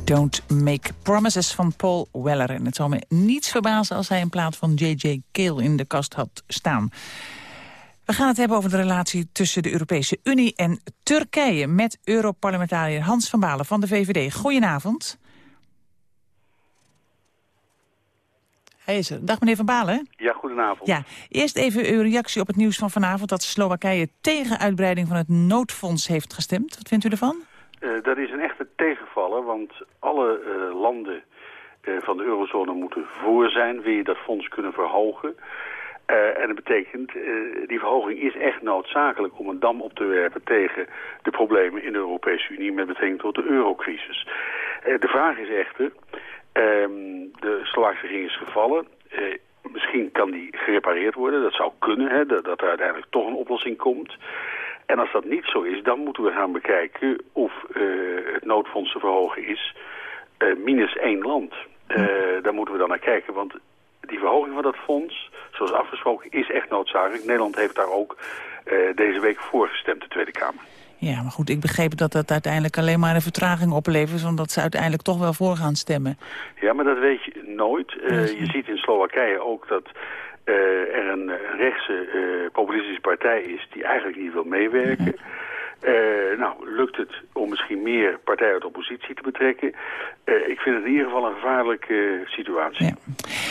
Don't Make Promises van Paul Weller. En het zal me niets verbazen als hij een plaat van J.J. Kale in de kast had staan. We gaan het hebben over de relatie tussen de Europese Unie en Turkije... met Europarlementariër Hans van Balen van de VVD. Goedenavond. Hij is er. Dag meneer Van Balen. Ja, goedenavond. Ja, eerst even uw reactie op het nieuws van vanavond... dat Slowakije tegen uitbreiding van het noodfonds heeft gestemd. Wat vindt u ervan? Eh, dat is een echte tegenvaller, want alle eh, landen eh, van de eurozone moeten voor zijn. Wil je dat fonds kunnen verhogen? En dat betekent, die verhoging is echt noodzakelijk om een dam op te werpen tegen de problemen in de Europese Unie met betrekking tot de eurocrisis. De vraag is echter, ehm, de Slovaakse regering is gevallen. Misschien kan die gerepareerd worden, dat zou kunnen, hè, dat er uiteindelijk toch een oplossing komt. En als dat niet zo is, dan moeten we gaan bekijken of eh, het noodfonds te verhogen is. eh, minus één land. Eh, daar moeten we dan naar kijken, want die verhoging van dat fonds, zoals afgesproken, is echt noodzakelijk. Nederland heeft daar ook deze week voor gestemd, de Tweede Kamer. Ja, maar goed, ik begreep dat dat uiteindelijk alleen maar een vertraging oplevert... omdat ze uiteindelijk toch wel voor gaan stemmen. Ja, maar dat weet je nooit. Je ziet in Slowakije ook dat er een, rechtse eh, populistische partij is die eigenlijk niet wil meewerken. Uh, nou, lukt het om misschien meer partijen uit de oppositie te betrekken? Uh, ik vind het in ieder geval een gevaarlijke situatie. Ja.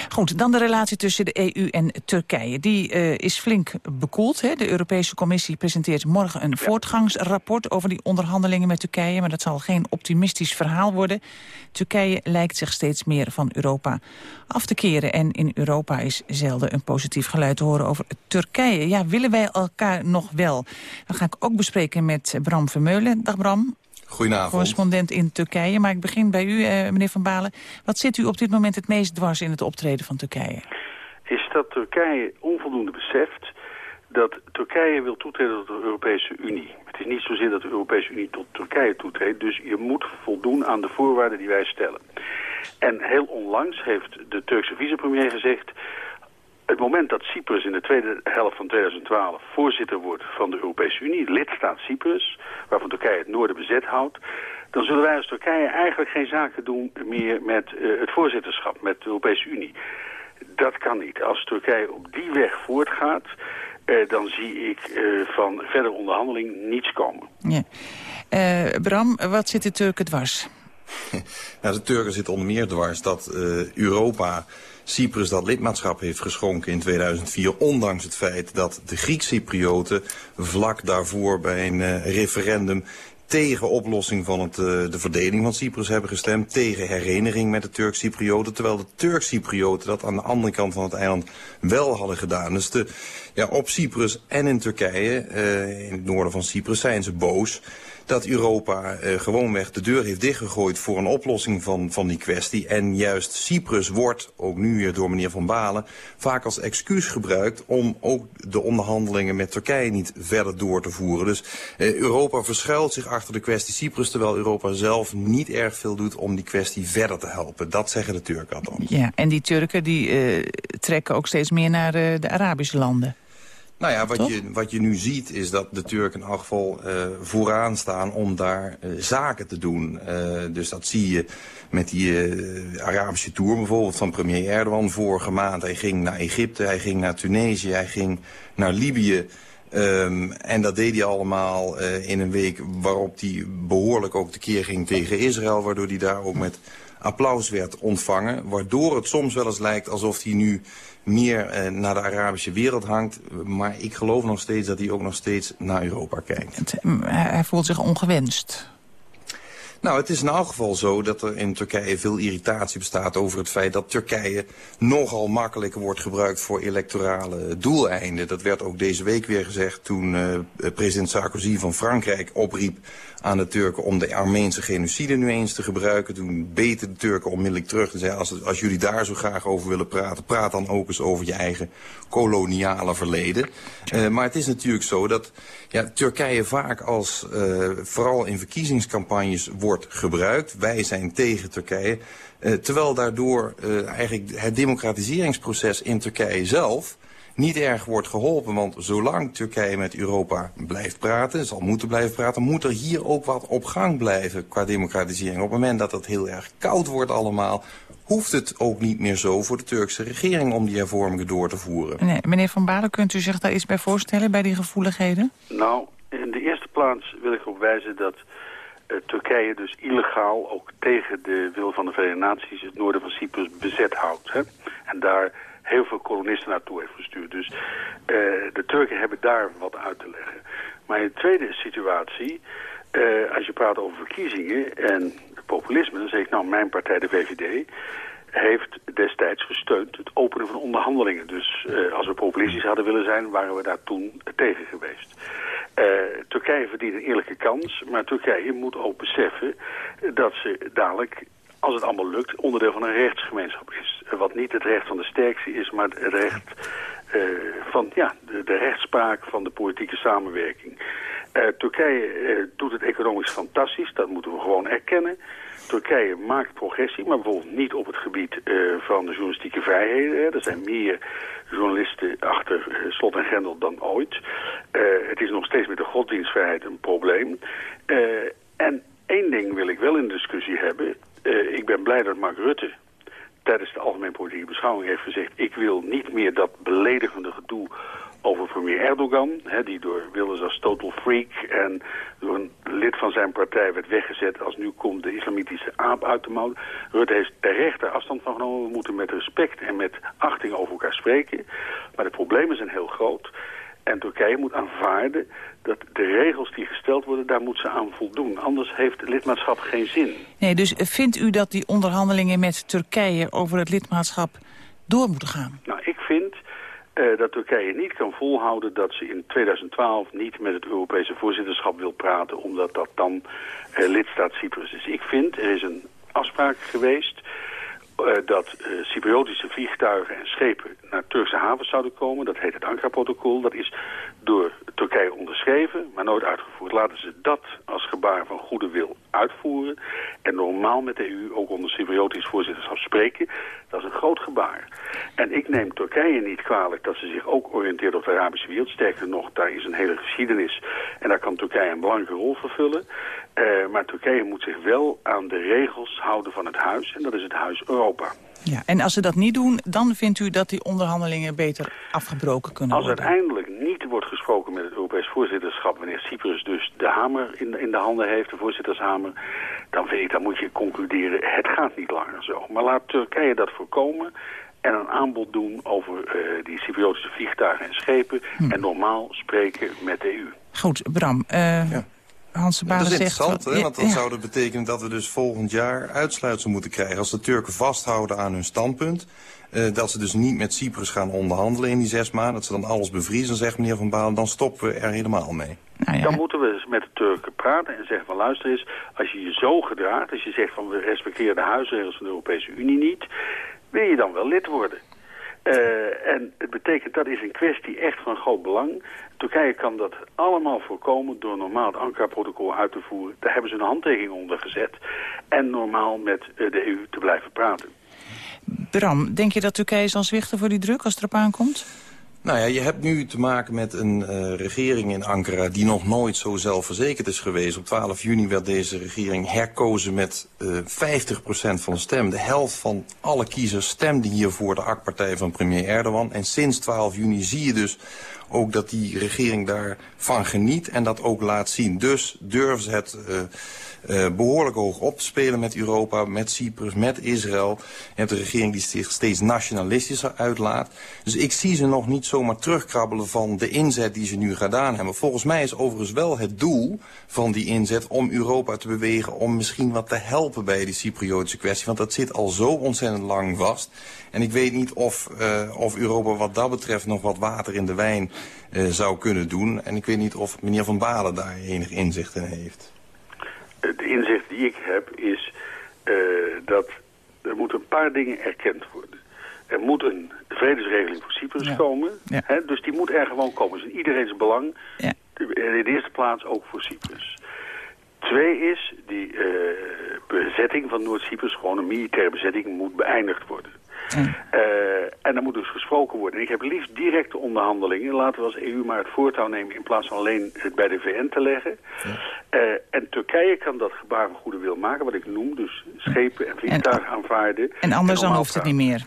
Goed, dan de relatie tussen de EU en Turkije. Die is flink bekoeld. Hè? De Europese Commissie presenteert morgen een ja. voortgangsrapport over die onderhandelingen met Turkije. Maar dat zal geen optimistisch verhaal worden. Turkije lijkt zich steeds meer van Europa af te keren. En in Europa is zelden een positief geluid te horen over Turkije. Ja, willen wij elkaar nog wel? Dat ga ik ook bespreken met Bram Vermeulen. Dag Bram. Goedenavond. Correspondent in Turkije. Maar ik begin bij u, eh, meneer Van Balen. Wat zit u op dit moment het meest dwars in het optreden van Turkije? Is dat Turkije onvoldoende beseft dat Turkije wil toetreden tot de Europese Unie. Het is niet zozeer dat de Europese Unie tot Turkije toetreedt. Dus je moet voldoen aan de voorwaarden die wij stellen. En heel onlangs heeft de Turkse vicepremier gezegd... het moment dat Cyprus in de tweede helft van 2012 voorzitter wordt van de Europese Unie... lidstaat Cyprus, waarvan Turkije het noorden bezet houdt... dan zullen wij als Turkije eigenlijk geen zaken doen meer met uh, het voorzitterschap, met de Europese Unie. Dat kan niet. Als Turkije op die weg voortgaat... Uh, dan zie ik uh, van verdere onderhandeling niets komen. Ja. Uh, Bram, wat zit de Turken dwars? Ja, [LAUGHS] de Turken zitten onder meer dwars dat uh, Europa Cyprus dat lidmaatschap heeft geschonken in 2004... ondanks het feit dat de Griek-Cyprioten vlak daarvoor bij een uh, referendum tegen oplossing van het, uh, de verdeling van Cyprus hebben gestemd. Tegen hereniging met de Turk-Cyprioten. Terwijl de Turk-Cyprioten dat aan de andere kant van het eiland wel hadden gedaan. Dus de, ja, op Cyprus en in Turkije, uh, in het noorden van Cyprus, zijn ze boos dat Europa uh, gewoonweg de deur heeft dichtgegooid voor een oplossing van, van die kwestie. En juist Cyprus wordt, ook nu weer door meneer Van Balen, vaak als excuus gebruikt om ook de onderhandelingen met Turkije niet verder door te voeren. Dus uh, Europa verschuilt zich achter de kwestie Cyprus, terwijl Europa zelf niet erg veel doet om die kwestie verder te helpen. Dat zeggen de Turken althans. Ja, en die Turken die uh, trekken ook steeds meer naar de Arabische landen. Nou ja, wat je, wat je nu ziet is dat de Turken in elk geval uh, vooraan staan om daar uh, zaken te doen. Uh, dus dat zie je met die Arabische tour bijvoorbeeld van premier Erdogan vorige maand. Hij ging naar Egypte, hij ging naar Tunesië, hij ging naar Libië. Um, en dat deed hij allemaal in een week waarop hij behoorlijk ook tekeer ging tegen Israël. Waardoor hij daar ook met applaus werd ontvangen. Waardoor het soms wel eens lijkt alsof hij nu meer eh, naar de Arabische wereld hangt. Maar ik geloof nog steeds dat hij ook nog steeds naar Europa kijkt. Het, hij voelt zich ongewenst. Nou, het is in elk geval zo dat er in Turkije veel irritatie bestaat over het feit dat Turkije nogal makkelijker wordt gebruikt voor electorale doeleinden. Dat werd ook deze week weer gezegd toen uh, president Sarkozy van Frankrijk opriep aan de Turken om de Armeense genocide nu eens te gebruiken. Toen beten de Turken onmiddellijk terug en zeiden als, als jullie daar zo graag over willen praten, praat dan ook eens over je eigen koloniale verleden. Uh, maar het is natuurlijk zo dat ja, Turkije vaak als, uh, vooral in verkiezingscampagnes, wordt gebruikt. Wij zijn tegen Turkije. Uh, terwijl daardoor eigenlijk het democratiseringsproces in Turkije zelf niet erg wordt geholpen. Want zolang Turkije met Europa blijft praten, zal moeten blijven praten... moet er hier ook wat op gang blijven qua democratisering. Op het moment dat het heel erg koud wordt allemaal hoeft het ook niet meer zo voor de Turkse regering om die hervormingen door te voeren. Nee, meneer Van Balen, kunt u zich daar iets bij voorstellen, bij die gevoeligheden? Nou, in de eerste plaats wil ik erop wijzen dat uh, Turkije dus illegaal, ook tegen de wil van de Verenigde Naties, het noorden van Cyprus bezet houdt. Hè? En daar heel veel kolonisten naartoe heeft gestuurd. Dus uh, de Turken hebben daar wat uit te leggen. Maar in de tweede situatie, uh, als je praat over verkiezingen en populisme, dan zeg ik nou mijn partij, de VVD, heeft destijds gesteund het openen van onderhandelingen. Dus uh, als we populistisch hadden willen zijn, waren we daar toen tegen geweest. Turkije verdient een eerlijke kans, maar Turkije moet ook beseffen dat ze dadelijk als het allemaal lukt, onderdeel van een rechtsgemeenschap is. Wat niet het recht van de sterkste is, maar het recht uh, van ja, de, rechtspraak van de politieke samenwerking. Uh, Turkije uh, doet het economisch fantastisch, dat moeten we gewoon erkennen. Turkije maakt progressie, maar bijvoorbeeld niet op het gebied van de journalistieke vrijheden. Er zijn meer journalisten achter slot en grendel dan ooit. het is nog steeds met de godsdienstvrijheid een probleem. en één ding wil ik wel in discussie hebben. Uh, ik ben blij dat Mark Rutte tijdens de algemeen politieke beschouwing heeft gezegd... ik wil niet meer dat beledigende gedoe over premier Erdogan, hè, die door Wilders als total freak en door een lid van zijn partij werd weggezet als nu komt de islamitische aap uit de mouw. Rutte heeft terecht daar afstand van genomen. We moeten met respect en met achting over elkaar spreken. Maar de problemen zijn heel groot. En Turkije moet aanvaarden dat de regels die gesteld worden, daar moet ze aan voldoen. Anders heeft lidmaatschap geen zin. Nee, dus vindt u dat die onderhandelingen met Turkije over het lidmaatschap door moeten gaan? Nou, ik vind uh, dat Turkije niet kan volhouden dat ze in 2012 niet met het Europese voorzitterschap wil praten, omdat dat dan uh, lidstaat Cyprus is. Ik vind, er is een afspraak geweest dat Cypriotische vliegtuigen en schepen naar Turkse havens zouden komen. Dat heet het Ankara-protocol. Dat is door Turkije onderschreven, maar nooit uitgevoerd. Laten ze dat als gebaar van goede wil uitvoeren. En normaal met de EU ook onder Cypriotisch voorzitterschap spreken. Dat is een groot gebaar. En ik neem Turkije niet kwalijk dat ze zich ook oriënteert op de Arabische wereld. Sterker nog, daar is een hele geschiedenis. En daar kan Turkije een belangrijke rol vervullen. Uh, maar Turkije moet zich wel aan de regels houden van het huis. En dat is het huis Europa. Ja, en als ze dat niet doen, dan vindt u dat die onderhandelingen beter afgebroken kunnen als worden? Als uiteindelijk niet wordt gesproken met het Europees voorzitterschap... wanneer Cyprus dus de hamer in, in de handen heeft, de voorzittershamer... dan vind ik, dan moet je concluderen, het gaat niet langer zo. Maar laat Turkije dat voorkomen en een aanbod doen over uh, die Cypriotische vliegtuigen en schepen... Hm. en normaal spreken met de EU. Goed, Bram... Uh... Ja. Hans dat is interessant, hè? want dan zou dat betekenen dat we dus volgend jaar uitsluitsel moeten krijgen. Als de Turken vasthouden aan hun standpunt, uh, dat ze dus niet met Cyprus gaan onderhandelen in die zes maanden, dat ze dan alles bevriezen, zegt meneer Van Baal, dan stoppen we er helemaal mee. Nou ja. Dan moeten we met de Turken praten en zeggen van luister eens, als je je zo gedraagt, als je zegt van we respecteren de huisregels van de Europese Unie niet, wil je dan wel lid worden. Uh, en het betekent dat is een kwestie echt van groot belang. Turkije kan dat allemaal voorkomen door normaal het Ankara-protocol uit te voeren. Daar hebben ze een handtekening onder gezet. En normaal met de EU te blijven praten. Bram, denk je dat Turkije zal zwichten voor die druk als het erop aankomt? Nou ja, je hebt nu te maken met een uh, regering in Ankara die nog nooit zo zelfverzekerd is geweest. Op 12 juni werd deze regering herkozen met uh, 50% van de stem. De helft van alle kiezers stemde hier voor de AK-partij van premier Erdogan. En sinds 12 juni zie je dus ook dat die regering daarvan geniet en dat ook laat zien. Dus durven ze het... Uh, uh, behoorlijk hoog op te spelen met Europa, met Cyprus, met Israël. Je hebt een regering die zich steeds nationalistischer uitlaat. Dus ik zie ze nog niet zomaar terugkrabbelen van de inzet die ze nu gedaan hebben. Volgens mij is overigens wel het doel van die inzet om Europa te bewegen... om misschien wat te helpen bij die Cypriotische kwestie. Want dat zit al zo ontzettend lang vast. En ik weet niet of, uh, of Europa wat dat betreft nog wat water in de wijn uh, zou kunnen doen. En ik weet niet of meneer Van Balen daar enig inzicht in heeft het inzicht die ik heb is uh, dat er moeten een paar dingen erkend worden. Er moet een vredesregeling voor Cyprus ja. komen. Ja. Hè, dus die moet er gewoon komen. Dus in iedereen's belang. Ja. In de eerste plaats ook voor Cyprus. Twee is, die uh, bezetting van Noord-Cyprus, gewoon een militaire bezetting, moet beëindigd worden. Uh, en dan moet dus gesproken worden. Ik heb liefst directe onderhandelingen. Laten we als EU maar het voortouw nemen in plaats van alleen het bij de VN te leggen. Ja. Uh, en Turkije kan dat gebaar van goede wil maken, wat ik noem. Dus schepen en vliegtuigen en, aanvaarden. En anders dan hoeft het niet meer.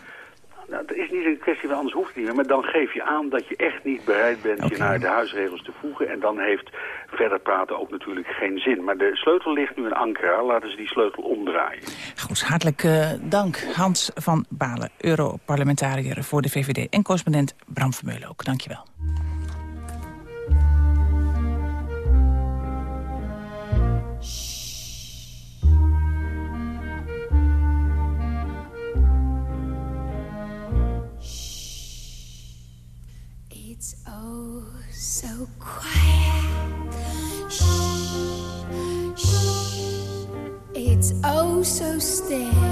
Nou, dat is niet een kwestie van anders hoeft het niet meer. Maar dan geef je aan dat je echt niet bereid bent okay. je naar de huisregels te voegen. En dan heeft verder praten ook natuurlijk geen zin. Maar de sleutel ligt nu in Ankara. Laten ze die sleutel omdraaien. Goed, hartelijk uh, dank Hans van Balen, Europarlementariër voor de VVD. En correspondent Bram Vermeulen ook. Dank je wel. So still.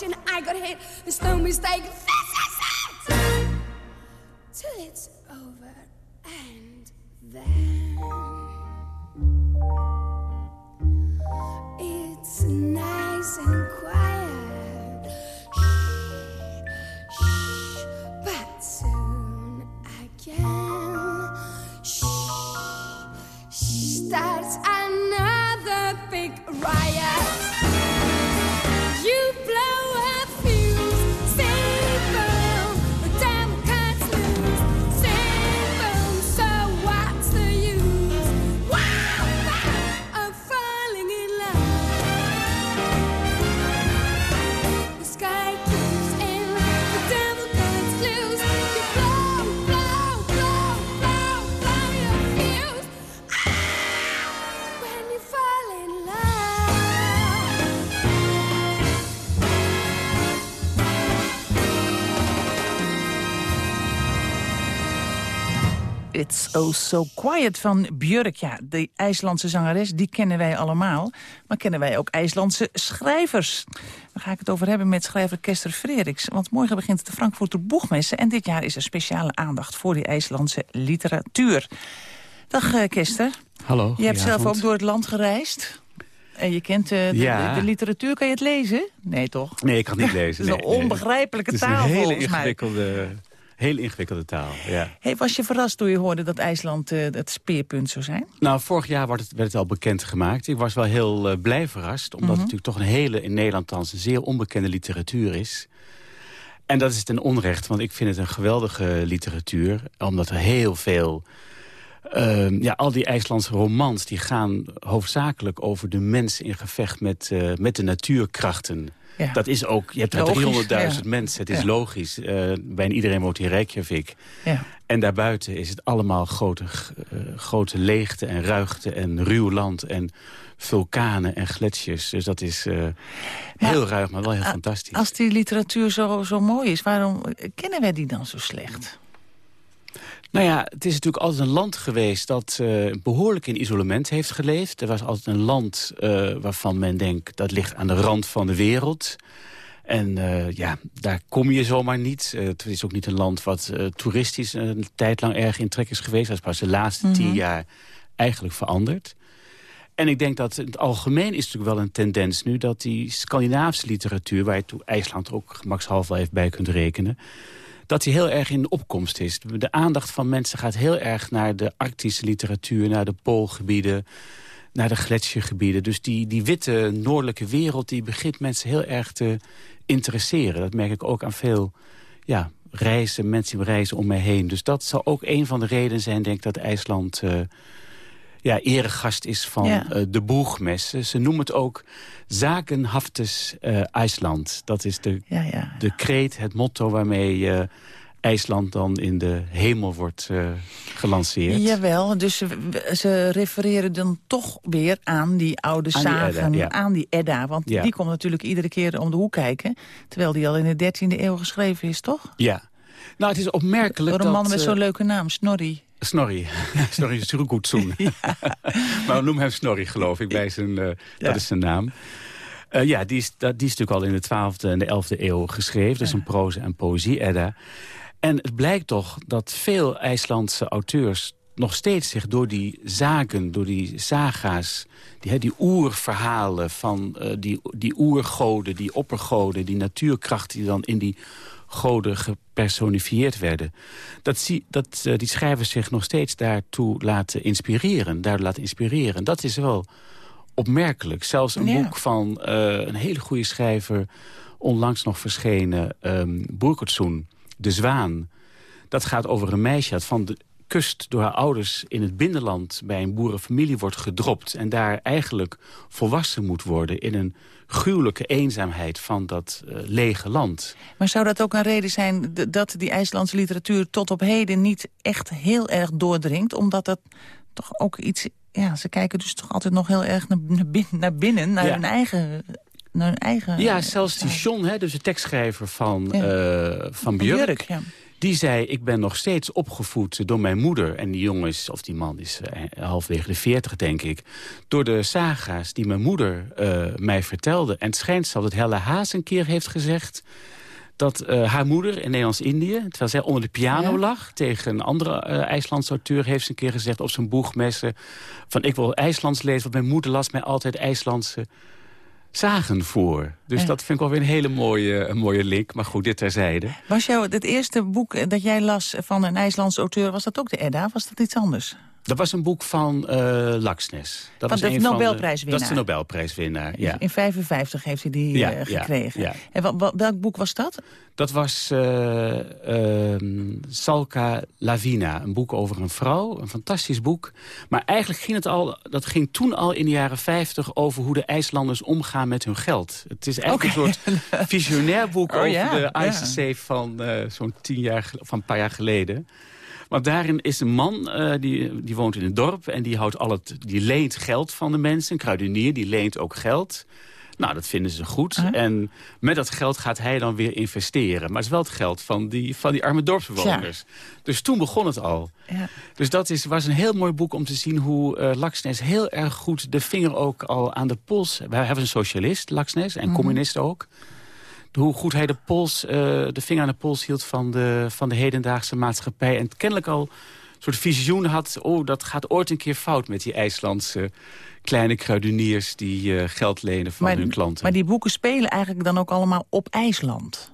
is I got hit. There's no mistake. It's Oh So Quiet van Björk. Ja, de IJslandse zangeres, die kennen wij allemaal. Maar kennen wij ook IJslandse schrijvers? Daar ga ik het over hebben met schrijver Kester Frederiks. Want morgen begint de Frankfurter Boegmessen... en dit jaar is er speciale aandacht voor die IJslandse literatuur. Dag eh, Kester. Hallo. Je hebt zelf ook door het land gereisd. En je kent eh, de, Ja. de, de literatuur. Kan je het lezen? Nee, toch? Nee, ik kan het niet [LAUGHS] lezen. Het is nee, een nee. onbegrijpelijke Het is taal, een hele volgens mij. ingewikkelde, hele ingewikkelde taal, ja. Hey, was je verrast toen je hoorde dat IJsland eh, het speerpunt zou zijn? Nou, vorig jaar werd het, werd het al bekendgemaakt. Ik was wel heel eh, blij verrast, omdat Mhm. het natuurlijk toch een hele, in Nederland althans, een zeer onbekende literatuur is. En dat is ten onrecht, want ik vind het een geweldige literatuur. Omdat er heel veel... ehm, ja, al die IJslandse romans die gaan hoofdzakelijk over de mens in gevecht met, eh, met de natuurkrachten. Ja. Dat is ook, je hebt daar Logisch, 300.000 ja. mensen, het is Ja. logisch. Eh, bijna iedereen woont in Reykjavik. Ja. En daarbuiten is het allemaal grote, eh, grote leegte en ruigte en ruw land en vulkanen en gletsjers. Dus dat is eh, heel ruig, maar wel heel fantastisch. Als die literatuur zo, zo mooi is, waarom kennen wij die dan zo slecht? Nou ja, het is natuurlijk altijd een land geweest dat eh, behoorlijk in isolement heeft geleefd. Er was altijd een land eh, waarvan men denkt dat ligt aan de rand van de wereld. En eh, ja, daar kom je zomaar niet. Het is ook niet een land wat toeristisch een tijd lang erg in trek is geweest. Dat is pas de laatste Mhm. tien jaar eigenlijk veranderd. En ik denk dat in het algemeen is natuurlijk wel een tendens nu... dat die Scandinavische literatuur, waar je toe IJsland ook gemakshalve wel even bij kunt rekenen... dat die heel erg in opkomst is. De aandacht van mensen gaat heel erg naar de Arctische literatuur... naar de poolgebieden, naar de gletsjergebieden. Dus die, die witte noordelijke wereld die begint mensen heel erg te interesseren. Dat merk ik ook aan veel ja, reizen, mensen die reizen om mij heen. Dus dat zal ook een van de redenen zijn, denk ik, dat IJsland... eh, ja, eregast is van Ja. eh, de boegmessen. Ze noemen het ook Zakenhaftes eh IJsland. Dat is de, Ja, ja. de kreet, het motto waarmee eh, IJsland dan in de hemel wordt gelanceerd. Jawel, dus ze, ze refereren dan toch weer aan die oude Aan die zagen, Edda, ja. aan die Edda. Want Ja. die komt natuurlijk iedere keer om de hoek kijken. Terwijl die al in de 13e eeuw geschreven is, toch? Ja. Nou, het is opmerkelijk Door een man dat... met zo'n leuke naam, Snorri. Snorri. [LAUGHS] Snorri Surugutsoen. [LAUGHS] maar we noemen hem Snorri, geloof ik, bij zijn, eh, dat is zijn naam. Eh, ja, die is, dat, die is natuurlijk al in de 12e en de 11e eeuw geschreven. Dat is een proza- en poëzie-edda. En het blijkt toch dat veel IJslandse auteurs nog steeds zich door die zaken, door die saga's... die, hè, die oerverhalen van eh, die, die oergoden, die oppergoden... die natuurkrachten die dan in die goden gepersonifieerd werden... dat, zie, dat eh, die schrijvers zich nog steeds daartoe laten inspireren. Daardoor laten inspireren. Dat is wel opmerkelijk. Zelfs een Ja. boek van eh, een hele goede schrijver... onlangs nog verschenen, um, Boerkertsoen, De Zwaan. Dat gaat over een meisje dat van de kust door haar ouders in het binnenland... bij een boerenfamilie wordt gedropt... en daar eigenlijk volwassen moet worden... in een gruwelijke eenzaamheid van dat eh, lege land. Maar zou dat ook een reden zijn dat die IJslandse literatuur tot op heden niet echt heel erg doordringt? Omdat dat toch ook iets... Ja, ze kijken dus toch altijd nog heel erg naar, naar bin- naar binnen, naar Ja. hun eigen... Naar hun eigen Ja, zelfs die John, hè, dus de tekstschrijver van, Ja. eh, van Björk... Björk, ja. Die zei, ik ben nog steeds opgevoed door mijn moeder. En die jongen is, of die man is eh, halfwege de veertig, denk ik. Door de saga's die mijn moeder eh, mij vertelde. En het schijnt dat Helle Haas een keer heeft gezegd... dat eh, haar moeder in Nederlands-Indië, terwijl zij onder de piano Ja. lag... tegen een andere IJslandse auteur heeft ze een keer gezegd op zijn boegmessen... van ik wil IJslands lezen, want mijn moeder las mij altijd IJslandse zagen voor. Dus Ja. dat vind ik wel weer een hele mooie, een mooie link. Maar goed, dit terzijde. Was jou het eerste boek dat jij las van een IJslandse auteur... was dat ook de Edda? Was dat iets anders? Dat was een boek van eh Laxness. Dat Van was de een van Nobelprijswinnaar. Dat is de Nobelprijswinnaar, ja. In 55 heeft hij die Ja, eh, gekregen. ja. En welk boek was dat? Dat was ehm, Salka Lavina, een boek over een vrouw. Een fantastisch boek. Maar eigenlijk ging het al, dat ging toen al in de jaren 50 over hoe de IJslanders omgaan met hun geld. Het is eigenlijk een soort visionair boek Oh, over de. ICC van zo'n tien jaar, van een paar jaar geleden. Want daarin is een man, eh, die, die woont in een dorp... en die, houdt al het, die leent geld van de mensen. Een kruidenier, die leent ook geld. Nou, dat vinden ze goed. En met dat geld gaat hij dan weer investeren. Maar het is wel het geld van die, van die arme dorpsbewoners. Dus toen begon het al. Ja. Dus dat is, was een heel mooi boek om te zien hoe Laxness heel erg goed de vinger ook al aan de pols... Hij was een socialist, Laxness, en Mhm. communist ook. Hoe goed hij de, pols, eh, de vinger aan de pols hield van de, van de hedendaagse maatschappij. En kennelijk al een soort visioen had... oh, dat gaat ooit een keer fout met die IJslandse kleine kruideniers... die eh, geld lenen van hun klanten. maar die boeken spelen eigenlijk dan ook allemaal op IJsland.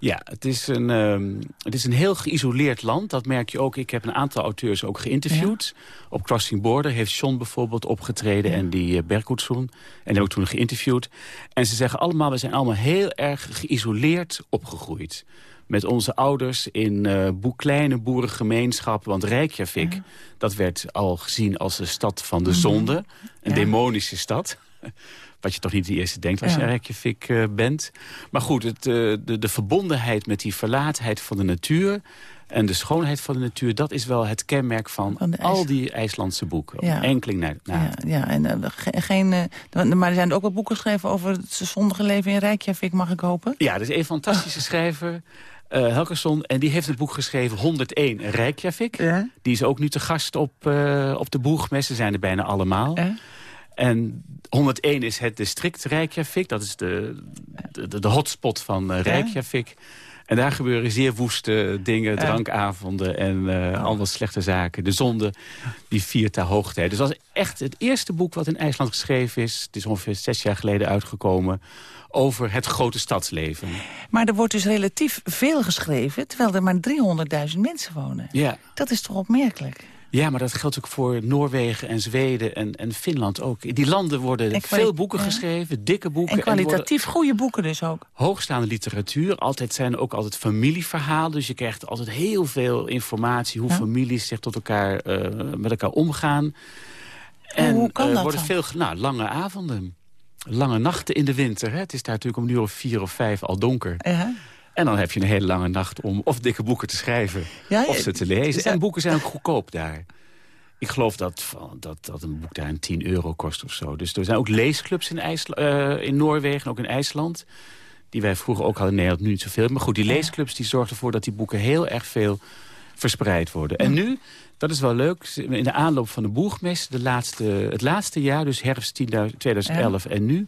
Ja, het is, een, ehm, het is een heel geïsoleerd land. Dat merk je ook. Ik heb een aantal auteurs ook geïnterviewd. Op Crossing Border heeft John bijvoorbeeld opgetreden... en die uh, Berghoedsoen. En die heb ik toen geïnterviewd. En ze zeggen allemaal, we zijn allemaal heel erg geïsoleerd opgegroeid. Met onze ouders in eh, boe- kleine boerengemeenschappen. Want Reykjavik, dat werd al gezien als de stad van de Mhm. zonde. Een Ja. demonische stad. Wat je toch niet de eerste denkt als je Ja. Reykjavik eh, bent. Maar goed, het, eh, de, de verbondenheid met die verlaatheid van de natuur... en de schoonheid van de natuur... dat is wel het kenmerk van, al die IJslandse boeken. Ja. Enkeling naar, naar Ja, ja en, eh, ge- geen, maar er zijn ook wel boeken geschreven over het zondige leven in Reykjavik, mag ik hopen? Ja, dat is een fantastische schrijver, eh Helkerson. En die heeft het boek geschreven 101 Reykjavik. Die is ook nu te gast op, op de boegmes. Ze zijn er bijna allemaal. En 101 is het district Reykjavik. Dat is de, de, de hotspot van eh, Reykjavik. En daar gebeuren zeer woeste dingen, drankavonden en eh allemaal slechte zaken. De zonde, die viert daar hoogtij. Dus dat is echt het eerste boek wat in IJsland geschreven is. Het is ongeveer zes jaar geleden uitgekomen over het grote stadsleven. Maar er wordt dus relatief veel geschreven, terwijl er maar 300.000 mensen wonen. Ja. Dat is toch opmerkelijk? Ja, maar dat geldt ook voor Noorwegen en Zweden en, en Finland ook. In die landen worden veel boeken ja. geschreven, dikke boeken. En kwalitatief goede boeken dus ook. hoogstaande literatuur. Altijd zijn er ook altijd familieverhalen. Dus je krijgt altijd heel veel informatie... hoe families zich tot elkaar, eh, met elkaar omgaan. En hoe kan er dat worden dan? veel nou, lange avonden. Lange nachten in de winter. Hè. Het is daar natuurlijk om een uur of vier of vijf al donker. Ja. En dan heb je een hele lange nacht om of dikke boeken te schrijven... Ja, of ze te lezen. En boeken zijn ook goedkoop daar. Ik geloof dat, van- dat, dat een boek daar een 10 euro kost of zo. Dus er zijn ook leesclubs in, IJsla- eh, in Noorwegen, ook in IJsland. Die wij vroeger ook hadden in Nederland, nu niet zoveel. Maar goed, die leesclubs die zorgen ervoor dat die boeken heel erg veel verspreid worden. En nu, dat is wel leuk, in de aanloop van de boegmes, de laatste, het laatste jaar, dus herfst 10.000 2011 en nu...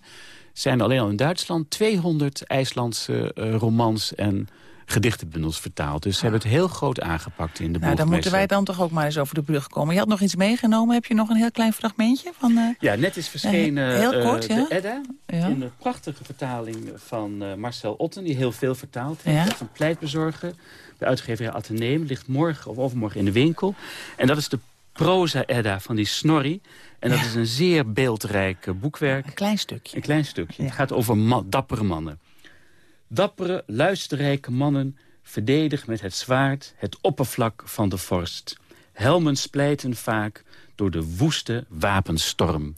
zijn alleen al in Duitsland 200 IJslandse eh, romans en gedichtenbundels vertaald. Dus ze hebben het heel groot aangepakt in de Nou, dan moeten wij dan toch ook maar eens over de brug komen. Je had nog iets meegenomen. Heb je nog een heel klein fragmentje? Van, eh, Ja, net is verschenen heel eh, kort, de Edda. Ja. In een prachtige vertaling van Marcel Otten, die heel veel vertaald heeft. Ja. Een pleitbezorger. De uitgeverij Atheneum ligt morgen of overmorgen in de winkel. En dat is de proza-Edda van die Snorri. En dat is een zeer beeldrijk eh, boekwerk. Een klein stukje. Een klein stukje. Het gaat over ma- dappere mannen. Dappere, luisterrijke mannen verdedigen met het zwaard het oppervlak van de vorst. Helmen splijten vaak door de woeste wapenstorm.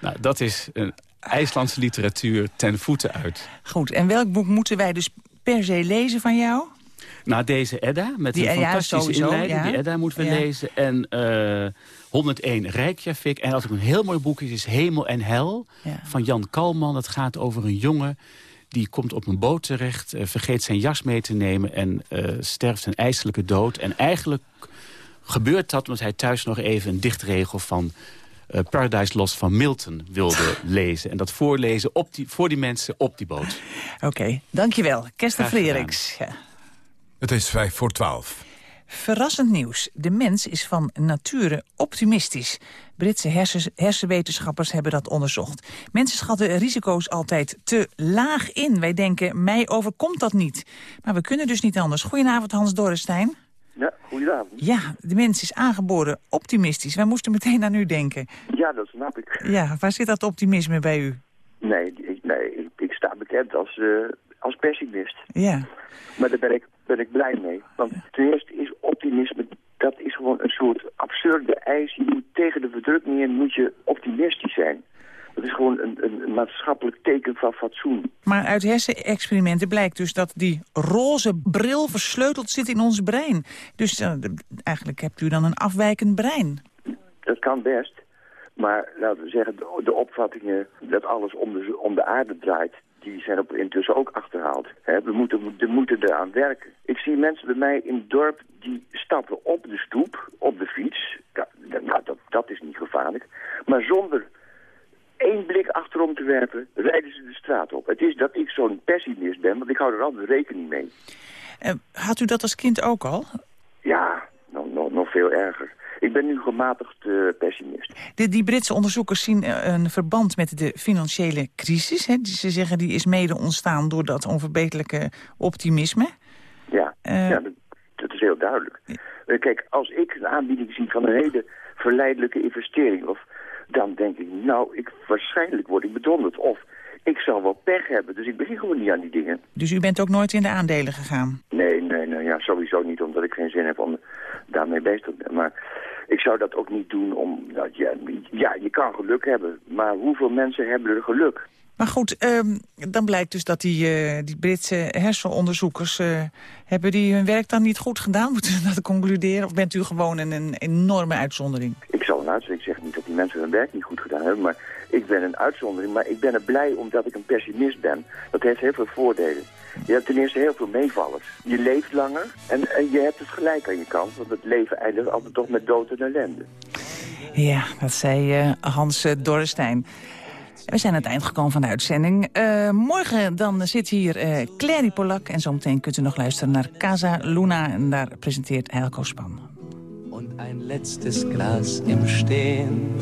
Nou, dat is een IJslandse literatuur ten voeten uit. Goed, en welk boek moeten wij dus per se lezen van jou? Nou, deze Edda, met Die- een fantastische sowieso, inleiding. ja. Die Edda moeten we Ja. lezen. En eh 101 Reykjavik. En wat ook een heel mooi boek is, is Hemel en Hel. Ja. Van Jan Kalman. Dat gaat over een jongen die komt op een boot terecht. eh, vergeet zijn jas mee te nemen. En eh, sterft een ijselijke dood. En eigenlijk gebeurt dat omdat hij thuis nog even een dichtregel van... Paradise Lost van Milton wilde [LAUGHS] lezen. En dat voorlezen op die, voor die mensen op die boot. Oké, dankjewel. Kersten. Frederiks. Het is vijf voor twaalf. Verrassend nieuws. De mens is van nature optimistisch. Britse hersenwetenschappers hebben dat onderzocht. Mensen schatten risico's altijd te laag in. Wij denken, mij overkomt dat niet. Maar we kunnen dus niet anders. Goedenavond, Hans Dorrestein. Ja, goedenavond. Ja, de mens is aangeboren optimistisch. Wij moesten meteen aan u denken. Ja, dat snap ik. Ja, waar zit dat optimisme bij u? Nee, ik, nee ik, ik sta bekend als, eh, als pessimist. Ja. Maar daar ben ik, ben ik blij mee. Want ten eerste is optimisme, dat is gewoon een soort absurde eis. Je moet tegen de verdrukking in moet je optimistisch zijn. Dat is gewoon een, een maatschappelijk teken van fatsoen. Maar uit hersenexperimenten blijkt dus dat die roze bril versleuteld zit in ons brein. Dus eh, eigenlijk hebt u dan een afwijkend brein. Dat kan best. Maar laten we zeggen, de, de opvattingen dat alles om de, om de aarde draait... die zijn op intussen ook achterhaald. We, moeten, we moeten eraan werken. Ik zie mensen bij mij in het dorp die stappen op de stoep, op de fiets. Ja, nou, dat, dat is niet gevaarlijk. Maar zonder één blik achterom te werpen, rijden ze de straat op. Het is dat ik zo'n pessimist ben, want ik hou er altijd rekening mee. Eh, had u dat als kind ook al? Ja, nog, nog, nog veel erger. Ik ben nu gematigd eh, pessimist. De, die Britse onderzoekers zien eh, een verband met de financiële crisis. Hè. Ze zeggen die is mede ontstaan door dat onverbeterlijke optimisme. Ja, Eh. ja dat, dat is heel duidelijk. Kijk, als ik een aanbieding zie van een hele verleidelijke investering... Of, dan denk ik, nou, ik, waarschijnlijk word ik bedonderd. Of ik zal wel pech hebben, dus ik begin gewoon niet aan die dingen. Dus u bent ook nooit in de aandelen gegaan? Nee, nee, nee, ja, sowieso niet, omdat ik geen zin heb om daarmee bezig te zijn. Maar ik zou dat ook niet doen om... Nou, ja, ja, je kan geluk hebben, maar hoeveel mensen hebben er geluk? Maar goed, ehm, dan blijkt dus dat die, eh, die Britse hersenonderzoekers... eh, hebben die hun werk dan niet goed gedaan? [LAUGHS] Moeten we dat concluderen? Of bent u gewoon een, een enorme uitzondering? Ik zal een uitzondering, ik zeg niet dat die mensen hun werk niet goed gedaan hebben, maar ik ben een uitzondering. Maar ik ben er blij omdat ik een pessimist ben. Dat heeft heel veel voordelen. Je hebt ten eerste heel veel meevallers. Je leeft langer en, en je hebt het gelijk aan je kant, want het leven eindigt altijd toch met dood en ellende. Ja, dat zei eh, Hans eh, Dorrestein. We zijn aan het eind gekomen van de uitzending. Eh, morgen dan zit hier eh Clary Polak. En zometeen kunt u nog luisteren naar Casa Luna. En daar presenteert Helco Span. und ein letztes Glas im Stehen.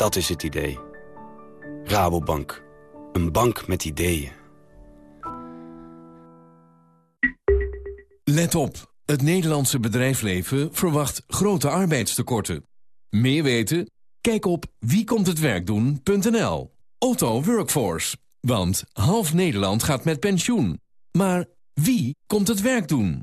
Dat is het idee. Rabobank. Een bank met ideeën. Let op. Het Nederlandse bedrijfsleven verwacht grote arbeidstekorten. Meer weten? Kijk op wiekomthetwerkdoen.nl. Otto Workforce. Want half Nederland gaat met pensioen. Maar wie komt het werk doen?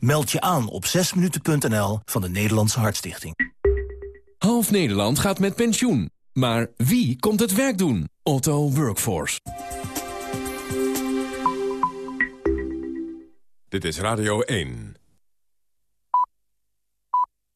Meld je aan op 6minuten.nl van de Nederlandse Hartstichting. Half Nederland gaat met pensioen. Maar wie komt het werk doen? Otto Workforce. Dit is Radio 1.